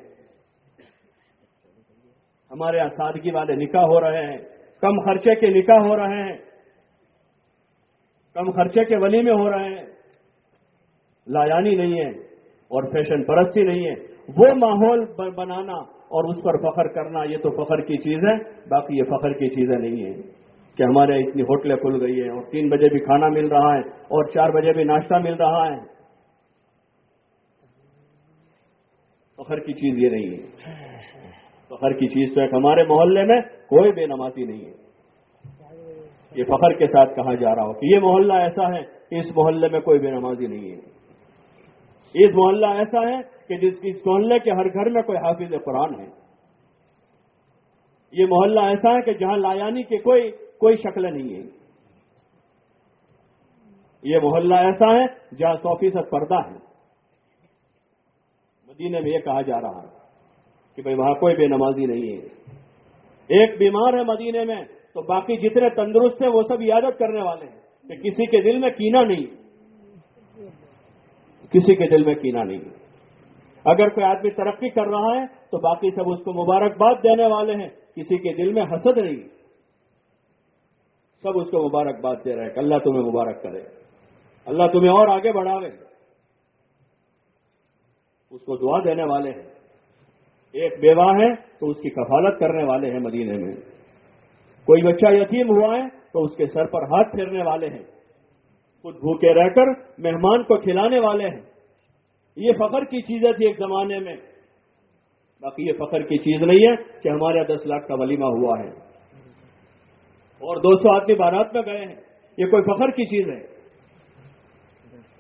ہمارے یہاں سادگی والے نکاح ہو رہے ہیں۔ کم خرچے کے نکاح ہو رہے ہیں، کم خرچے کے ولی میں ہو رہے ہیں۔ لایانی نہیں ہے اور فیشن پرستی نہیں ہے۔ وہ ماحول بنانا اور اس پر فخر کرنا، یہ تو فخر کی چیز ہے، باقی یہ فخر کی چیزیں نہیں ہیں۔ کہ ہمارے اتنی ہوٹلیں کھل گئی ہیں اور تین بجے بھی کھانا مل رہا ہے اور چار بجے بھی ناشتہ مل رہا ہے۔ فخر کی چیز یہ نہیں ہے۔ فخر کی چیز تو ایک ہمارے محلے میں کوئی بے نمازی نہیں ہے۔ یہ فخر کے ساتھ کہا جا رہا ہو کہ یہ محلہ ایسا ہے کہ اس محلے میں کوئی بے نمازی نہیں ہے۔ اس محلہ ایسا ہے کہ جس اس محلے کے ہر گھر میں کوئی حافظ قرآن ہے۔ یہ محلہ ایسا ہے کہ جہاں لایانی کی کوئی کوئی شکل نہیں ہے یہ محلہ ایسا ہے جہاں سو فیصد پردہ ہے مدینے میں یہ کہا جا رہا ہے۔ کہ بھائی وہاں کوئی بے نمازی نہیں ہے۔ ایک بیمار ہے مدینے میں، تو باقی جتنے تندرست ہیں وہ سب عیادت کرنے والے ہیں کہ کسی کے دل میں کینا نہیں۔ کسی کے دل میں کینا نہیں۔ اگر کوئی آدمی ترقی کر رہا ہے، تو باقی سب اس کو مبارکباد دینے والے ہیں۔ کسی کے دل میں حسد نہیں۔ سب اس کو مبارکباد دے رہے ہیں کہ اللہ تمہیں مبارک کرے۔ اللہ تمہیں اور آگے بڑھاوے۔ اس کو دعا دینے والے ہیں۔ ایک بیوہ ہے تو اس کی کفالت کرنے والے ہیں مدینے میں۔ کوئی بچہ یتیم ہوا ہے تو اس کے سر پر ہاتھ پھیرنے والے ہیں۔ خود بھوکے رہ کر مہمان کو کھلانے والے ہیں۔ یہ فخر کی چیزیں تھی ایک زمانے میں۔ باقی یہ فخر کی چیز نہیں ہے کہ ہمارے دس لاکھ کا ولیمہ ہوا ہے۔ اور دو سو آدمی بارات میں گئے ہیں۔ یہ کوئی فخر کی چیز ہے۔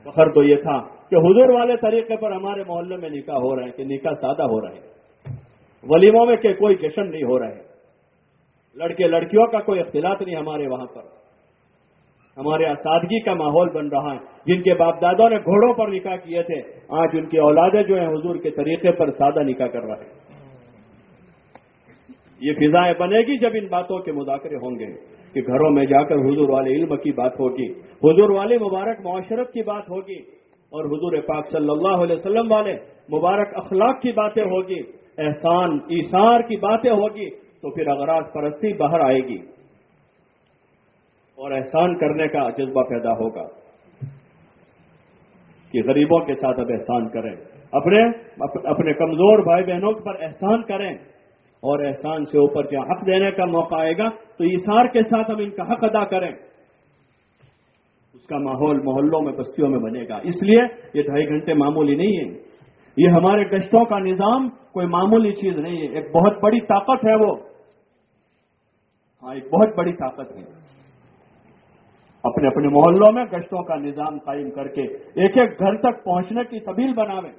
فخر تو یہ تھا کہ حضور والے طریقے پر ہمارے محلے میں نکاح ہو رہے ہیں کہ نکاح سادہ ہو رہے ہیں ولیموں میں کہ کوئی جشن نہیں ہو رہے۔ لڑکے لڑکیوں کا کوئی اختلاط نہیں ہمارے وہاں پر۔ ہمارے یہاں سادگی کا ماحول بن رہا ہے۔ جن کے باپ دادوں نے گھوڑوں پر نکاح کیے تھے، آج ان کی اولادیں جو ہیں، حضور کے طریقے پر سادہ نکاح کر رہے ہیں۔ یہ فضائیں بنے گی جب ان باتوں کے مذاکرے ہوں گے کہ گھروں میں جا کر حضور والے علم کی بات ہوگی، حضور والے مبارک معاشرت کی بات ہوگی اور حضور پاک صلی اللہ علیہ وسلم والے مبارک اخلاق کی باتیں ہوگی۔ احسان ایشار کی باتیں ہوگی تو پھر اغراض پرستی باہر آئے گی۔ اور احسان کرنے کا جذبہ پیدا ہوگا کہ غریبوں کے ساتھ اب احسان کریں۔ اپنے اپنے کمزور بھائی بہنوں پر احسان کریں۔ اور احسان سے اوپر کیا حق دینے کا موقع آئے گا تو اشار کے ساتھ ہم ان کا حق ادا کریں۔ اس کا ماحول محلوں میں بستیوں میں بنے گا۔ اس لیے یہ ڈھائی گھنٹے معمولی نہیں ہے یہ ہمارے گشتوں کا نظام کوئی معمولی چیز نہیں ہے۔ ایک بہت بڑی طاقت ہے وہ۔ ہاں ایک بہت بڑی طاقت ہے۔ اپنے اپنے محلوں میں گشتوں کا نظام قائم کر کے ایک ایک گھر تک پہنچنے کی سبیل بناویں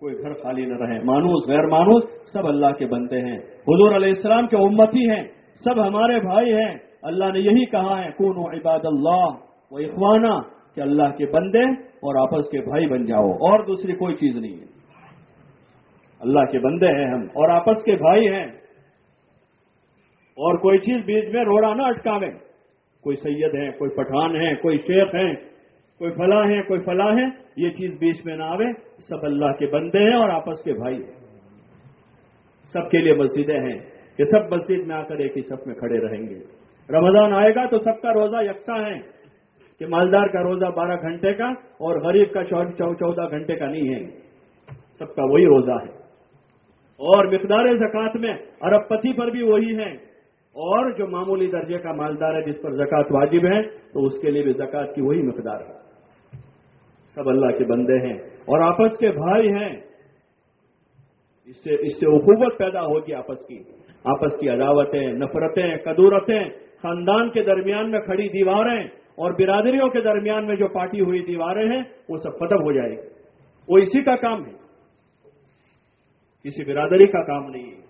کوئی گھر خالی نہ رہے۔ مانوس، غیر مانوس، سب اللہ کے بنتے ہیں۔ حضور علیہ السلام کے امتی ہیں۔ سب ہمارے بھائی ہیں۔ اللہ نے یہی کہا ہے کون عباد اللہ وہ اخوانہ کہ اللہ کے بندے اور آپس کے بھائی بن جاؤ، اور دوسری کوئی چیز نہیں ہے۔ اللہ کے بندے ہیں ہم، اور آپس کے بھائی ہیں۔ اور کوئی چیز بیچ میں روڑا نہ اٹکاوے کوئی سید ہیں، کوئی پٹھان ہیں، کوئی شیخ ہیں، کوئی فلاں ہے کوئی فلاں ہے یہ چیز بیچ میں نہ آوے سب اللہ کے بندے ہیں اور آپس کے بھائی ہیں۔ سب کے لیے مسجدیں ہیں کہ سب مسجد میں آ کر ایک ہی سب میں کھڑے رہیں گے۔ رمضان آئے گا تو سب کا روزہ یکساں ہے۔ کہ مالدار کا روزہ بارہ گھنٹے کا اور غریب کا چودہ گھنٹے کا نہیں ہے۔ سب کا وہی روزہ ہے۔ اور مقدار زکات میں ارب پتی پر بھی وہی ہے۔ اور جو معمولی درجے کا مالدار ہے جس پر زکات واجب ہے، تو اس کے لیے بھی زکات کی وہی مقدار ہے۔ سب اللہ کے بندے ہیں اور آپس کے بھائی ہیں۔ اس سے اس سے اخوت پیدا ہوگی آپس کی۔ آپس کی عداوتیں، نفرتیں، قدورتیں، خاندان کے درمیان میں کھڑی دیواریں اور برادریوں کے درمیان میں جو پارٹی ہوئی دیواریں ہیں، وہ سب ختم ہو جائے گی۔ وہ اسی کا کام ہے۔ کسی برادری کا کام نہیں ہے۔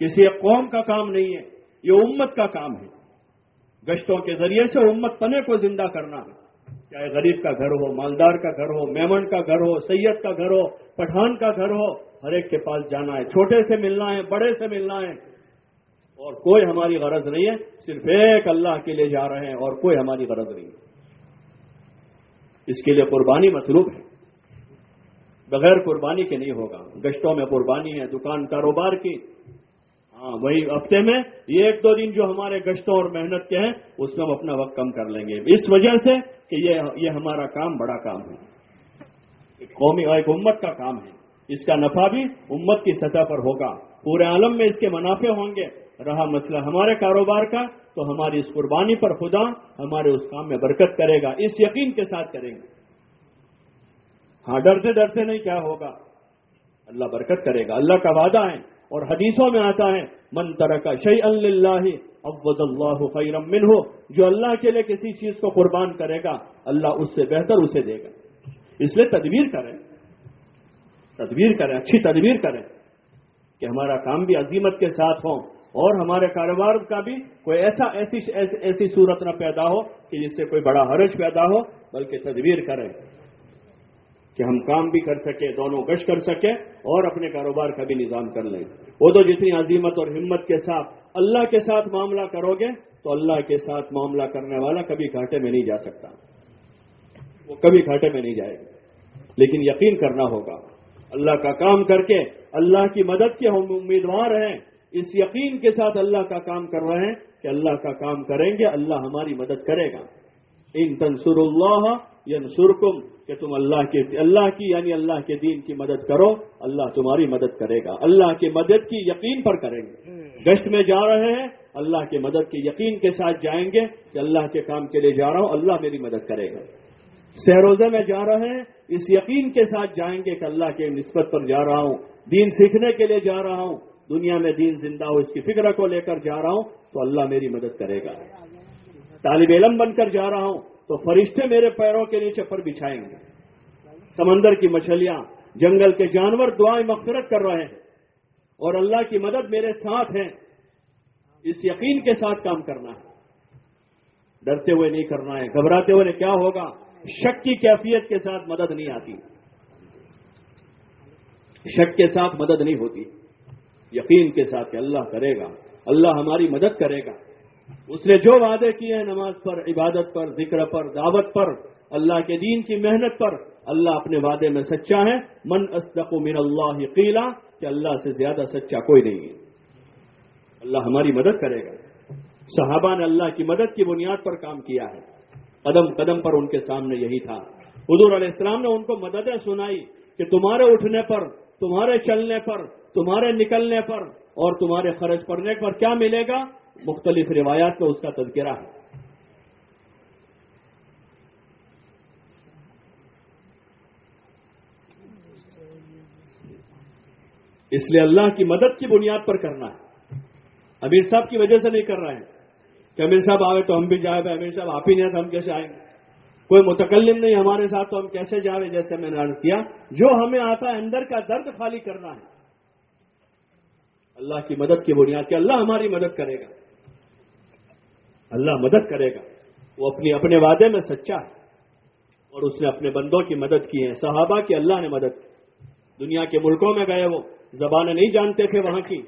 کسی قوم کا کام نہیں ہے۔ یہ امت کا کام ہے۔ گشتوں کے ذریعے سے امت پنے کو زندہ کرنا ہے۔ چاہے غریب کا گھر ہو، مالدار کا گھر ہو، میمن کا گھر ہو، سید کا گھر ہو، پٹھان کا گھر ہو، ہر ایک کے پاس جانا ہے، چھوٹے سے ملنا ہے، بڑے سے ملنا ہے۔ اور کوئی ہماری غرض نہیں ہے، صرف ایک اللہ کے لیے جا رہے ہیں اور کوئی ہماری غرض نہیں ہے۔ اس کے لیے قربانی مطلوب ہے۔ بغیر قربانی کے نہیں ہوگا۔ گشتوں میں قربانی ہے، دکان کاروبار کی۔ ہاں وہی ہفتے میں یہ ایک دو دن جو ہمارے گشتوں اور محنت کے ہیں، اس میں ہم اپنا وقت کم کر لیں گے۔ اس وجہ سے کہ یہ یہ ہمارا کام بڑا کام ہے۔ قومی اور ایک امت کا کام ہے۔ اس کا نفع بھی امت کی سطح پر ہوگا۔ پورے عالم میں اس کے منافع ہوں گے۔ رہا مسئلہ ہمارے کاروبار کا، تو ہماری اس قربانی پر خدا ہمارے اس کام میں برکت کرے گا، اس یقین کے ساتھ کریں گے۔ ہاں ڈرتے ڈرتے نہیں کیا ہوگا؟ اللہ برکت کرے گا۔ اللہ کا وعدہ ہے اور حدیثوں میں آتا ہے، من ترکا شعی اللہ ابد اللہ خیرم من ہو جو اللہ کے لیے کسی چیز کو قربان کرے گا، اللہ اس سے بہتر اسے دے گا۔ اس لیے تدبیر کریں۔ تدبیر کریں، اچھی تدبیر کریں کہ ہمارا کام بھی عظیمت کے ساتھ ہو۔ اور ہمارے کاروبار کا بھی کوئی ایسا ایسی ایسی صورت نہ پیدا ہو کہ جس سے کوئی بڑا حرج پیدا ہو، بلکہ تدبیر کریں کہ ہم کام بھی کر سکیں دونوں گش کر سکیں اور اپنے کاروبار کا بھی نظام کر لیں۔ وہ تو جتنی عظیمت اور ہمت کے ساتھ اللہ کے ساتھ معاملہ کرو گے، تو اللہ کے ساتھ معاملہ کرنے والا کبھی گھاٹے میں نہیں جا سکتا۔ وہ کبھی گھاٹے میں نہیں جائے گا۔ لیکن یقین کرنا ہوگا۔ اللہ کا کام کر کے اللہ کی مدد کے ہم امیدوار ہیں۔ اس یقین کے ساتھ اللہ کا کام کر رہے ہیں کہ اللہ کا کام کریں گے اللہ ہماری مدد کرے گا۔ ان تنسر اللہ ینسرکم کہ تم اللہ کے اللہ کی یعنی اللہ کے دین کی مدد کرو اللہ تمہاری مدد کرے گا۔ اللہ کی مدد کی یقین پر کریں گے۔ گشت میں جا رہے ہیں اللہ کی مدد کے یقین کے ساتھ جائیں گے کہ اللہ کے کام کے لیے جا رہا ہوں اللہ میری مدد کرے گا۔ سہروزے میں جا رہے ہیں اس یقین کے ساتھ جائیں گے کہ اللہ کے نسبت پر جا رہا ہوں دین سیکھنے کے لیے جا رہا ہوں دنیا میں دین زندہ ہو، اس کی فکر کو لے کر جا رہا ہوں، تو اللہ میری مدد کرے گا۔ طالب علم بن کر جا رہا ہوں، تو فرشتے میرے پیروں کے نیچے پر بچھائیں گے۔ سمندر کی مچھلیاں، جنگل کے جانور دعائیں مغفرت کر رہے ہیں۔ اور اللہ کی مدد میرے ساتھ ہے اس یقین کے ساتھ کام کرنا ہے۔ ڈرتے ہوئے نہیں کرنا ہے، گھبراتے ہوئے کیا ہوگا؟ شک کی کیفیت کے ساتھ مدد نہیں آتی۔ شک کے ساتھ مدد نہیں ہوتی۔ یقین کے ساتھ کہ اللہ کرے گا، اللہ ہماری مدد کرے گا۔ اس نے جو وعدے کیے ہیں نماز پر، عبادت پر، ذکر پر، دعوت پر، اللہ کے دین کی محنت پر، اللہ اپنے وعدے میں سچا ہے۔ من اصدق من اللہ قیلا، کہ اللہ سے زیادہ سچا کوئی نہیں ہے۔ اللہ ہماری مدد کرے گا۔ صحابہ نے اللہ کی مدد کی بنیاد پر کام کیا ہے۔ قدم قدم پر ان کے سامنے یہی تھا۔ حضور علیہ السلام نے ان کو مددیں سنائی کہ تمہارے اٹھنے پر، تمہارے چلنے پر تمہارے نکلنے پر اور تمہارے خرچ پڑنے پر کیا ملے گا؟ مختلف روایات میں اس کا تذکرہ ہے۔ اس لیے اللہ کی مدد کی بنیاد پر کرنا ہے۔ امیر صاحب کی وجہ سے نہیں کر رہے ہیں۔ کہ امیر صاحب آئے تو ہم بھی جائے بھائی، امیر صاحب آپ ہی نہیں تو ہم کیسے آئیں گے؟ کوئی متکلم نہیں ہمارے ساتھ تو ہم کیسے جائیں جیسے میں نے عرض کیا، جو ہمیں آتا ہے اندر کا درد خالی کرنا ہے۔ اللہ کی مدد کی بنیاد کہ اللہ ہماری مدد کرے گا۔ اللہ مدد کرے گا۔ وہ اپنی اپنے وعدے میں سچا ہے اور اس نے اپنے بندوں کی مدد کی ہے۔ صحابہ کی اللہ نے مدد کی۔ دنیا کے ملکوں میں گئے وہ۔ زبانیں نہیں جانتے تھے وہاں کی۔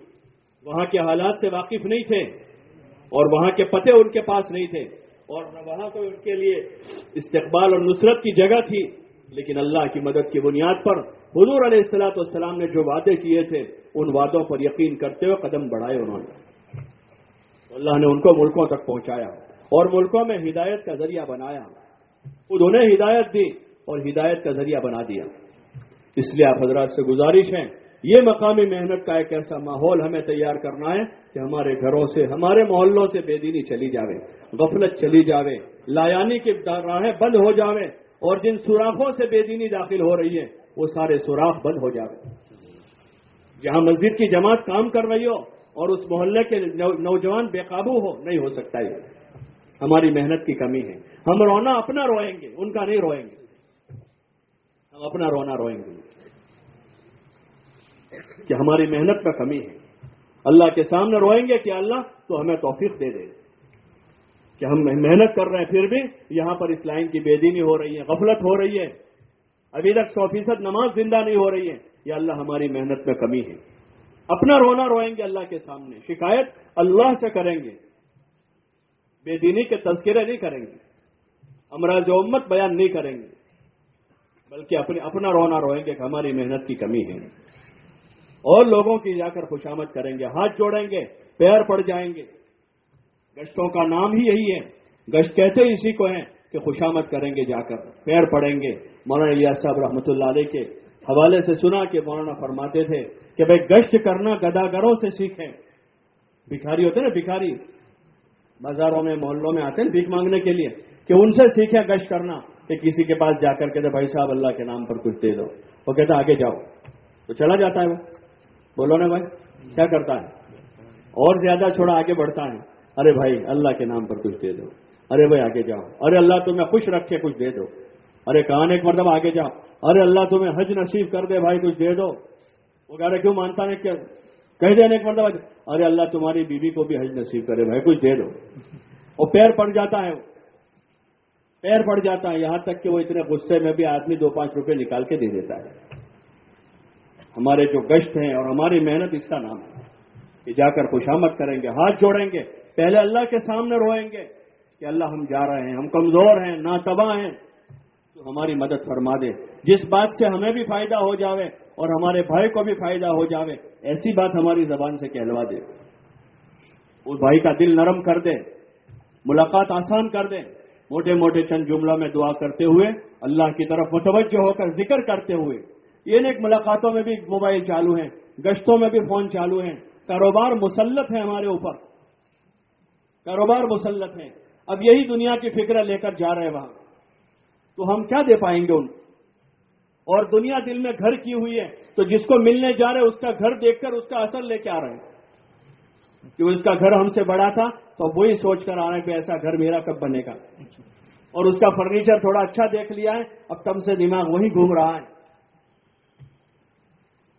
وہاں کے حالات سے واقف نہیں تھے اور وہاں کے پتے ان کے پاس نہیں تھے اور وہاں کوئی ان کے لیے استقبال اور نصرت کی جگہ تھی۔ لیکن اللہ کی مدد کی بنیاد پر حضور علیہ السلاۃ والسلام نے جو وعدے کیے تھے ان وعدوں پر یقین کرتے ہوئے قدم بڑھائے انہوں نے۔ اللہ نے ان کو ملکوں تک پہنچایا اور ملکوں میں ہدایت کا ذریعہ بنایا۔ خود انہیں ہدایت دی اور ہدایت کا ذریعہ بنا دیا۔ اس لیے آپ حضرات سے گزارش ہیں یہ مقامی محنت کا ایک ایسا ماحول ہمیں تیار کرنا ہے کہ ہمارے گھروں سے، ہمارے محلوں سے بے دینی چلی جاوے، غفلت چلی جاوے، لایانی کی راہیں بند ہو جاوے اور جن سوراخوں سے بے دینی داخل ہو رہی ہے، وہ سارے سوراخ بند ہو جاوے۔ جہاں مسجد کی جماعت کام کر رہی ہو اور اس محلے کے نوجوان بے قابو ہو، نہیں ہو سکتا یہ۔ ہماری محنت کی کمی ہے۔ ہم رونا اپنا روئیں گے، ان کا نہیں روئیں گے۔ ہم اپنا رونا روئیں گے۔ کہ ہماری محنت میں کمی ہے۔ اللہ کے سامنے روئیں گے کہ اللہ تو ہمیں توفیق دے دے۔ کہ ہم محنت کر رہے ہیں پھر بھی یہاں پر اس لائن کی بے دینی ہو رہی ہے، غفلت ہو رہی ہے۔ ابھی تک سو فیصد نماز زندہ نہیں ہو رہی ہے۔ یا اللہ ہماری محنت میں کمی ہے۔ اپنا رونا روئیں گے اللہ کے سامنے۔ شکایت اللہ سے کریں گے۔ بے دینی کے تذکرے نہیں کریں گے۔ امراض امت بیان نہیں کریں گے۔ بلکہ اپنے اپنا رونا روئیں گے کہ ہماری محنت کی کمی ہے۔ اور لوگوں کی جا کر خوشامد کریں گے۔ ہاتھ جوڑیں گے۔ پیر پڑ جائیں گے۔ گشتوں کا نام ہی یہی ہے۔ گشت کہتے اسی کو ہیں کہ خوشامد کریں گے جا کر۔ پیر پڑیں گے۔ مولانا الیاس صاحب رحمۃ اللہ علیہ کے حوالے سے سنا کہ مولانا فرماتے تھے کہ بھائی گشت کرنا گداگروں سے سیکھیں۔ بھکاری ہوتے نا بھکاری بازاروں میں، محلوں میں آتے ہیں بھیک مانگنے کے لیے کہ ان سے سیکھیں گشت کرنا۔ کہ کسی کے پاس جا کر کہتے بھائی صاحب اللہ کے نام پر کچھ دے دو۔ وہ کہتا آگے جاؤ۔ تو چلا جاتا ہے وہ۔ بولو نا بھائی، کیا کرتا ہے؟ اور زیادہ چھوڑا آگے بڑھتا ہے۔ ارے بھائی، اللہ کے نام پر کچھ دے دو۔ ارے بھائی، آگے جاؤ۔ ارے اللہ تمہیں خوش رکھے، کچھ دے دو۔ ارے کہاں ایک مرتبہ آگے جاؤ ارے اللہ تمہیں حج نصیب کر دے بھائی، کچھ دے دو۔ وہ کہہ رہے، کیوں مانتا ہے کہ کہہ دینے کے مطلب ارے اللہ تمہاری بیوی کو بھی حج نصیب کرے بھائی، کچھ دے دو۔ اور پیر پڑ جاتا ہے پیر پڑ جاتا ہے۔ یہاں تک کہ وہ اتنے غصے میں بھی آدمی دو پانچ روپے نکال کے دے دیتا ہے۔ ہمارے جو گشت ہیں اور ہماری محنت، اس کا نام ہے کہ جا کر خوشامد کریں گے، ہاتھ جوڑیں گے۔ پہلے اللہ کے سامنے روئیں گے کہ اللہ ہم جا رہے ہیں، ہم کمزور ہیں نا تباہ ہیں۔ تو ہماری مدد فرما دے۔ جس بات سے ہمیں بھی فائدہ ہو جاوے اور ہمارے بھائی کو بھی فائدہ ہو جاوے، ایسی بات ہماری زبان سے کہلوا دے۔ اس بھائی کا دل نرم کر دے، ملاقات آسان کر دے۔ موٹے موٹے چند جملہ میں دعا کرتے ہوئے، اللہ کی طرف متوجہ ہو کر ذکر کرتے ہوئے۔ یہ ایک ملاقاتوں میں بھی موبائل چالو ہیں، گشتوں میں بھی فون چالو ہیں۔ کاروبار مسلط ہے ہمارے اوپر۔ کاروبار مسلط ہے اب یہی دنیا کی فکر لے کر جا رہے ہیں وہاں۔ تو ہم کیا دے پائیں گے ان اور دنیا دل میں گھر کی ہوئی ہے، تو جس کو ملنے جا رہے، اس کا گھر دیکھ کر اس کا اثر لے کے آ رہے ہیں۔ کہ اس کا گھر ہم سے بڑا تھا، تو وہی سوچ کر آ رہے ہیں کہ ایسا گھر میرا کب بنے گا؟ اور اس کا فرنیچر تھوڑا اچھا دیکھ لیا ہے، اب کم سے دماغ وہی گھوم رہا ہے۔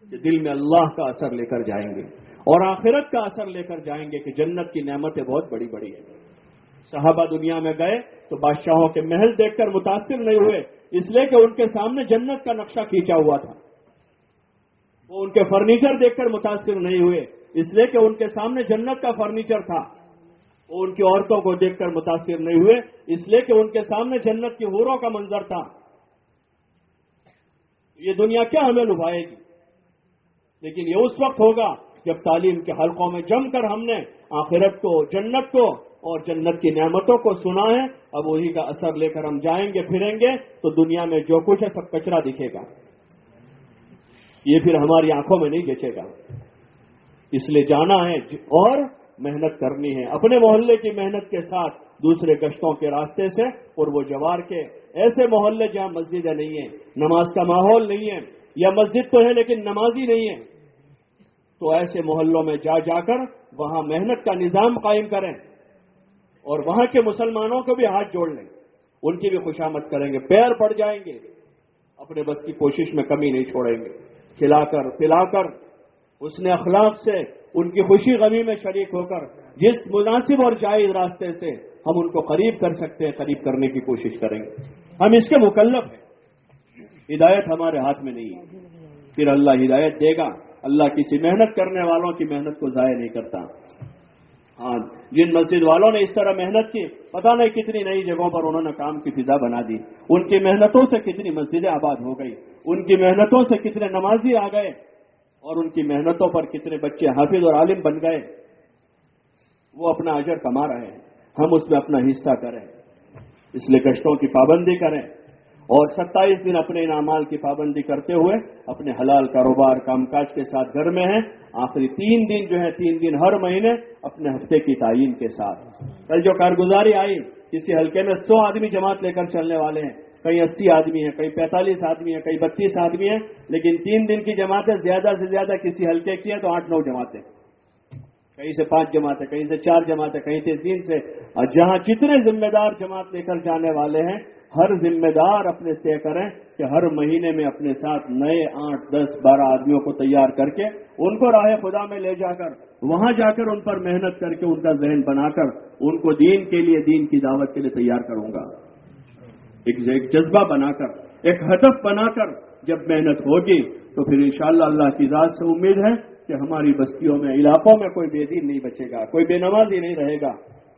کہ دل میں اللہ کا اثر لے کر جائیں گے، اور آخرت کا اثر لے کر جائیں گے کہ جنت کی نعمتیں بہت بڑی بڑی ہیں۔ صحابہ دنیا میں گئے تو بادشاہوں کے محل دیکھ کر متاثر نہیں ہوئے۔ اس لیے کہ ان کے سامنے جنت کا نقشہ کھینچا ہوا تھا۔ وہ ان کے فرنیچر دیکھ کر متاثر نہیں ہوئے۔ اس لیے کہ ان کے سامنے جنت کا فرنیچر تھا۔ وہ ان کی عورتوں کو دیکھ کر متاثر نہیں ہوئے۔ اس لیے کہ ان کے سامنے جنت کی ہوروں کا منظر تھا۔ یہ دنیا کیا ہمیں لبھائے گی؟ لیکن یہ اس وقت ہوگا جب تعلیم کے حلقوں میں جم کر ہم نے آخرت کو، جنت کو اور جنت کی نعمتوں کو سنا ہے، اب وہی کا اثر لے کر ہم جائیں گے، پھریں گے، تو دنیا میں جو کچھ ہے سب کچرا دکھے گا۔ یہ پھر ہماری آنکھوں میں نہیں گچے گا۔ اس لیے جانا ہے اور محنت کرنی ہے۔ اپنے محلے کی محنت کے ساتھ دوسرے گشتوں کے راستے سے اور وہ جوار کے۔ ایسے محلے جہاں مسجدیں نہیں ہیں، نماز کا ماحول نہیں ہے، یا مسجد تو ہے لیکن نمازی نہیں ہے۔ تو ایسے محلوں میں جا جا کر وہاں محنت کا نظام قائم کریں۔ اور وہاں کے مسلمانوں کو بھی ہاتھ جوڑ لیں۔ ان کی بھی خوشامد کریں گے۔ پیر پڑ جائیں گے۔ اپنے بس کی کوشش میں کمی نہیں چھوڑیں گے۔ کھلا کر، پلا کر۔ اس نے اخلاق سے ان کی خوشی غمی میں شریک ہو کر جس مناسب اور جائز راستے سے ہم ان کو قریب کر سکتے ہیں، قریب کرنے کی کوشش کریں گے۔ ہم اس کے مکلف ہیں۔ ہدایت ہمارے ہاتھ میں نہیں ہے۔ پھر اللہ ہدایت دے گا۔ اللہ کسی محنت کرنے والوں کی محنت کو ضائع نہیں کرتا۔ ہاں جن مسجد والوں نے اس طرح محنت کی پتا نہیں کتنی نئی جگہوں پر انہوں نے کام کی فضا بنا دی۔ ان کی محنتوں سے کتنی مسجدیں آباد ہو گئی ان کی محنتوں سے کتنے نمازی آ گئے۔ اور ان کی محنتوں پر کتنے بچے حافظ اور عالم بن گئے۔ وہ اپنا اجر کما رہے ہیں۔ ہم اس میں اپنا حصہ کریں۔ اس لیے گشتوں کی پابندی کریں۔ اور ستائیس دن اپنے انعامال کی پابندی کرتے ہوئے اپنے حلال کاروبار کام کاج کے ساتھ گھر میں ہیں۔ آخری تین دن جو ہے تین دن ہر مہینے اپنے ہفتے کی تعین کے ساتھ۔ کل جو کارگزاری آئی، کسی حلقے میں سو آدمی جماعت لے کر چلنے والے ہیں۔ کئی اسی آدمی ہیں، کئی پینتالیس آدمی ہیں، کئی بتیس آدمی ہیں، لیکن تین دن کی جماعتیں زیادہ سے زیادہ کسی حلقے کی ہیں تو آٹھ نو جماعتیں۔ کہیں سے پانچ جماعتیں کہیں سے چار جماعتیں کہیں سے تین سے۔ اور جہاں جتنے ذمہ دار جماعت لے کر جانے والے ہیں، ہر ذمہ دار اپنے طے کریں کہ ہر مہینے میں اپنے ساتھ نئے آٹھ، دس، بارہ آدمیوں کو تیار کر کے ان کو راہ خدا میں لے جا کر، وہاں جا کر ان پر محنت کر کے ان کا ذہن بنا کر ان کو دین کے لیے، دین کی دعوت کے لیے تیار کروں گا۔ ایک جذبہ بنا کر، ایک ہدف بنا کر جب محنت ہوگی تو پھر انشاءاللہ اللہ کی ذات سے امید ہے کہ ہماری بستیوں میں، علاقوں میں کوئی بے دین نہیں بچے گا، کوئی بے نمازی نہیں رہے گا۔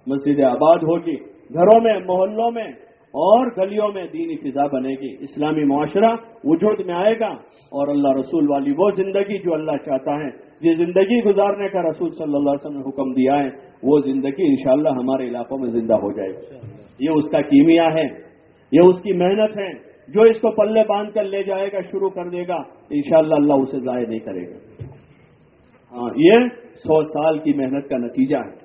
مسجد آباد ہوگی، گھروں میں، محلوں میں اور گلیوں میں دینی فضا بنے گی۔ اسلامی معاشرہ وجود میں آئے گا اور اللہ رسول والی وہ زندگی جو اللہ چاہتا ہے جس زندگی گزارنے کا رسول صلی اللہ علیہ وسلم نے حکم دیا ہے، وہ زندگی انشاءاللہ ہمارے علاقوں میں زندہ ہو جائے گی۔ یہ اس کا کیمیا ہے، یہ اس کی محنت ہے، جو اس کو پلے باندھ کر لے جائے گا، شروع کر دے گا، انشاءاللہ اللہ اسے ضائع نہیں کرے گا۔ ہاں یہ سو سال کی محنت کا نتیجہ ہے۔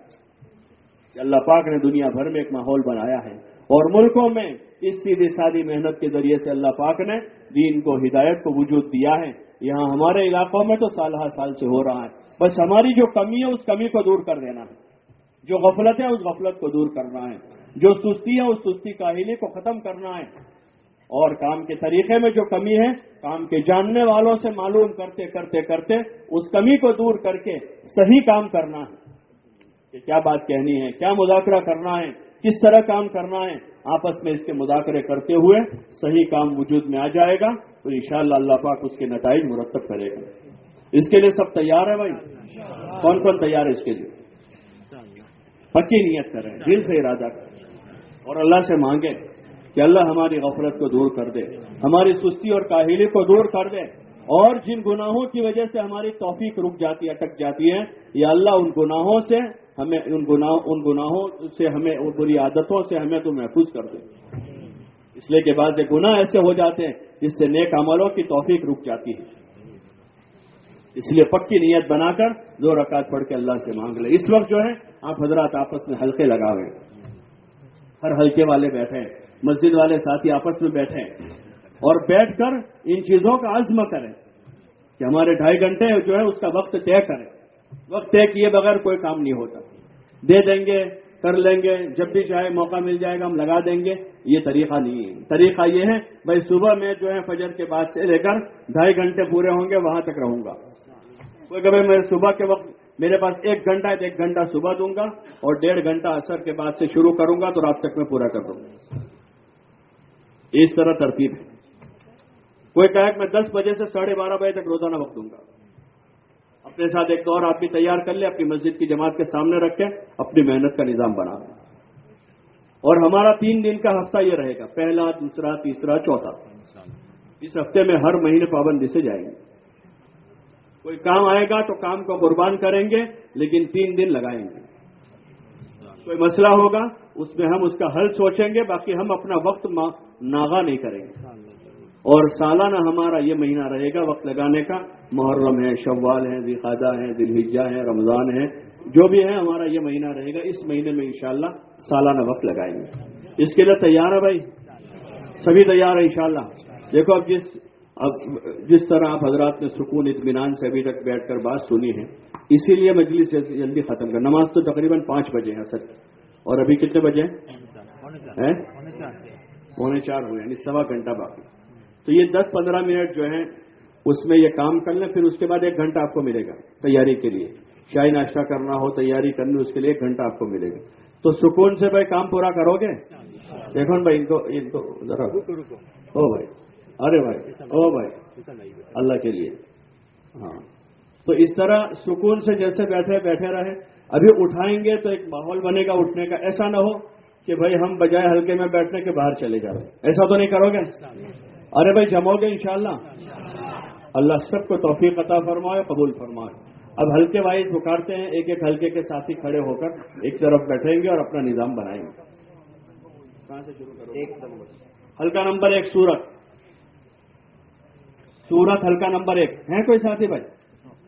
اللہ پاک نے دنیا بھر میں ایک ماحول بنایا ہے اور ملکوں میں اس سیدھی سادی محنت کے ذریعے سے اللہ پاک نے دین کو، ہدایت کو وجود دیا ہے۔ یہاں ہمارے علاقوں میں تو سال ہر سال سے ہو رہا ہے۔ بس ہماری جو کمی ہے، اس کمی کو دور کر دینا ہے۔ جو غفلت ہے، اس غفلت کو دور کرنا ہے۔ جو سستی ہے، اس سستی کاہلی کو ختم کرنا ہے۔ اور کام کے طریقے میں جو کمی ہے، کام کے جاننے والوں سے معلوم کرتے کرتے کرتے اس کمی کو دور کر کے صحیح کام کرنا ہے۔ کہ کیا بات کہنی ہے، کیا مذاکرہ کرنا ہے، کس طرح کام کرنا ہے، آپس میں اس کے مذاکرے کرتے ہوئے صحیح کام وجود میں آ جائے گا۔ تو انشاءاللہ اللہ پاک اس کے نتائج مرتب کرے گا۔ اس کے لیے سب تیار ہے بھائی؟ کون کون تیار ہے اس کے لیے؟ پکی نیت کریں، دل سے ارادہ کریں اور اللہ سے مانگیں۔ کہ اللہ ہماری غفلت کو دور کر دے، ہماری سستی اور کاہلی کو دور کر دے۔ اور جن گناہوں کی وجہ سے ہماری توفیق رک جاتی ہے، اٹک جاتی ہے، یا اللہ ان گناہوں سے ہمیں، ان گناہ، ان گناہوں سے ہمیں، ان بری عادتوں سے ہمیں تو محفوظ کر دے۔ اس لیے کہ بعض گناہ ایسے ہو جاتے ہیں جس سے نیک عملوں کی توفیق رک جاتی ہے۔ اس لیے پکی نیت بنا کر دو رکعت پڑھ کے اللہ سے مانگ لیں اس وقت جو ہے، آپ حضرات آپس میں ہلکے لگا ہوئے ہر ہلکے والے بیٹھے ہیں۔ مسجد والے ساتھی آپس میں بیٹھے اور بیٹھ کر ان چیزوں کا عزم کریں کہ ہمارے ڈھائی گھنٹے جو ہے اس کا وقت طے کریں۔ وقت طے کیے بغیر کوئی کام نہیں ہوتا۔ دے دیں گے، کر لیں گے، جب بھی چاہے موقع مل جائے گا، ہم لگا دیں گے۔ یہ طریقہ نہیں ہے۔ طریقہ یہ ہے، بھائی صبح میں جو ہے فجر کے بعد سے لے کر ڈھائی گھنٹے پورے ہوں گے، وہاں تک رہوں گا۔ کوئی کہ میں صبح کے وقت میرے پاس ایک گھنٹہ ہے تو ایک گھنٹہ صبح دوں گا اور ڈیڑھ گھنٹہ اثر کے بعد سے شروع کروں گا تو رات تک میں پورا کر دوں گا۔ اس طرح ترتیب ہے۔ کوئی کہے کہ میں دس بجے سے ساڑھے بارہ بجے تک روزانہ وقت دوں گا۔ اپنے ساتھ ایک اور آدمی تیار کر لے، اپنی مسجد کی جماعت کے سامنے رکھ کے اپنی محنت کا نظام بنا دیں اور ہمارا تین دن کا ہفتہ یہ رہے گا، پہلا، دوسرا، تیسرا، چوتھا۔ اس ہفتے میں ہر مہینے پابندی سے جائیں گے۔ کوئی کام آئے گا تو کام کو قربان کریں گے، لیکن تین دن لگائیں گے۔ کوئی مسئلہ ہوگا، اس میں ہم اس کا حل سوچیں گے، باقی ہم اپنا وقت ناغا نہیں کریں گے۔ اور سالانہ ہمارا یہ مہینہ رہے گا وقت لگانے کا۔ محرم ہے، شوال ہے ذیقادہ ہے دلحجہ ہے، رمضان ہے۔ جو بھی ہے ہمارا یہ مہینہ رہے گا۔ اس مہینے میں انشاءاللہ سالانہ وقت لگائیں گے۔ اس کے لیے تیار ہے بھائی؟ سبھی تیار ہے انشاءاللہ۔ دیکھو اب جس اب جس طرح آپ حضرات نے سکون اطمینان سے ابھی تک بیٹھ کر بات سنی ہے اسی لیے مجلس جلدی ختم کر نماز تو تقریباً پانچ بجے ہیں سر اور ابھی کتنے بجے پونے چار ہوئے یعنی سوا گھنٹہ باقی۔ تو یہ دس پندرہ منٹ جو ہے اس میں یہ کام کر لیں پھر اس کے بعد ایک گھنٹہ آپ کو ملے گا تیاری کے لیے۔ چائے ناشتہ کرنا ہو تیاری کرنی اس کے لیے ایک گھنٹہ آپ کو ملے گا۔ تو سکون سے بھائی کام پورا کرو گے؟ دیکھو بھائی ان کو ان کو ذرا او بھائی۔ ارے بھائی او بھائی۔ اللہ کے لیے۔ ہاں۔ تو اس طرح سکون سے جیسے بیٹھے بیٹھے رہے۔ ابھی اٹھائیں گے تو ایک ماحول بنے گا اٹھنے کا۔ ایسا نہ ہو کہ بھائی ہم بجائے ہلکے میں بیٹھنے کے باہر چلے جاؤ ایسا تو نہیں کرو گے؟ ارے بھائی جمو گے انشاءاللہ۔ اللہ سب کو توفیق عطا فرمائے قبول فرمائے۔ اب ہلکے وائز پکارتے ہیں ایک ایک ہلکے کے ساتھی کھڑے ہو کر ایک طرف بیٹھیں گے اور اپنا نظام بنائیں گے۔ کہاں سے شروع کرو؟ ایک ہلکا نمبر ایک سورت۔ سورت ہلکا نمبر ایک۔ ہے کوئی ساتھی بھائی؟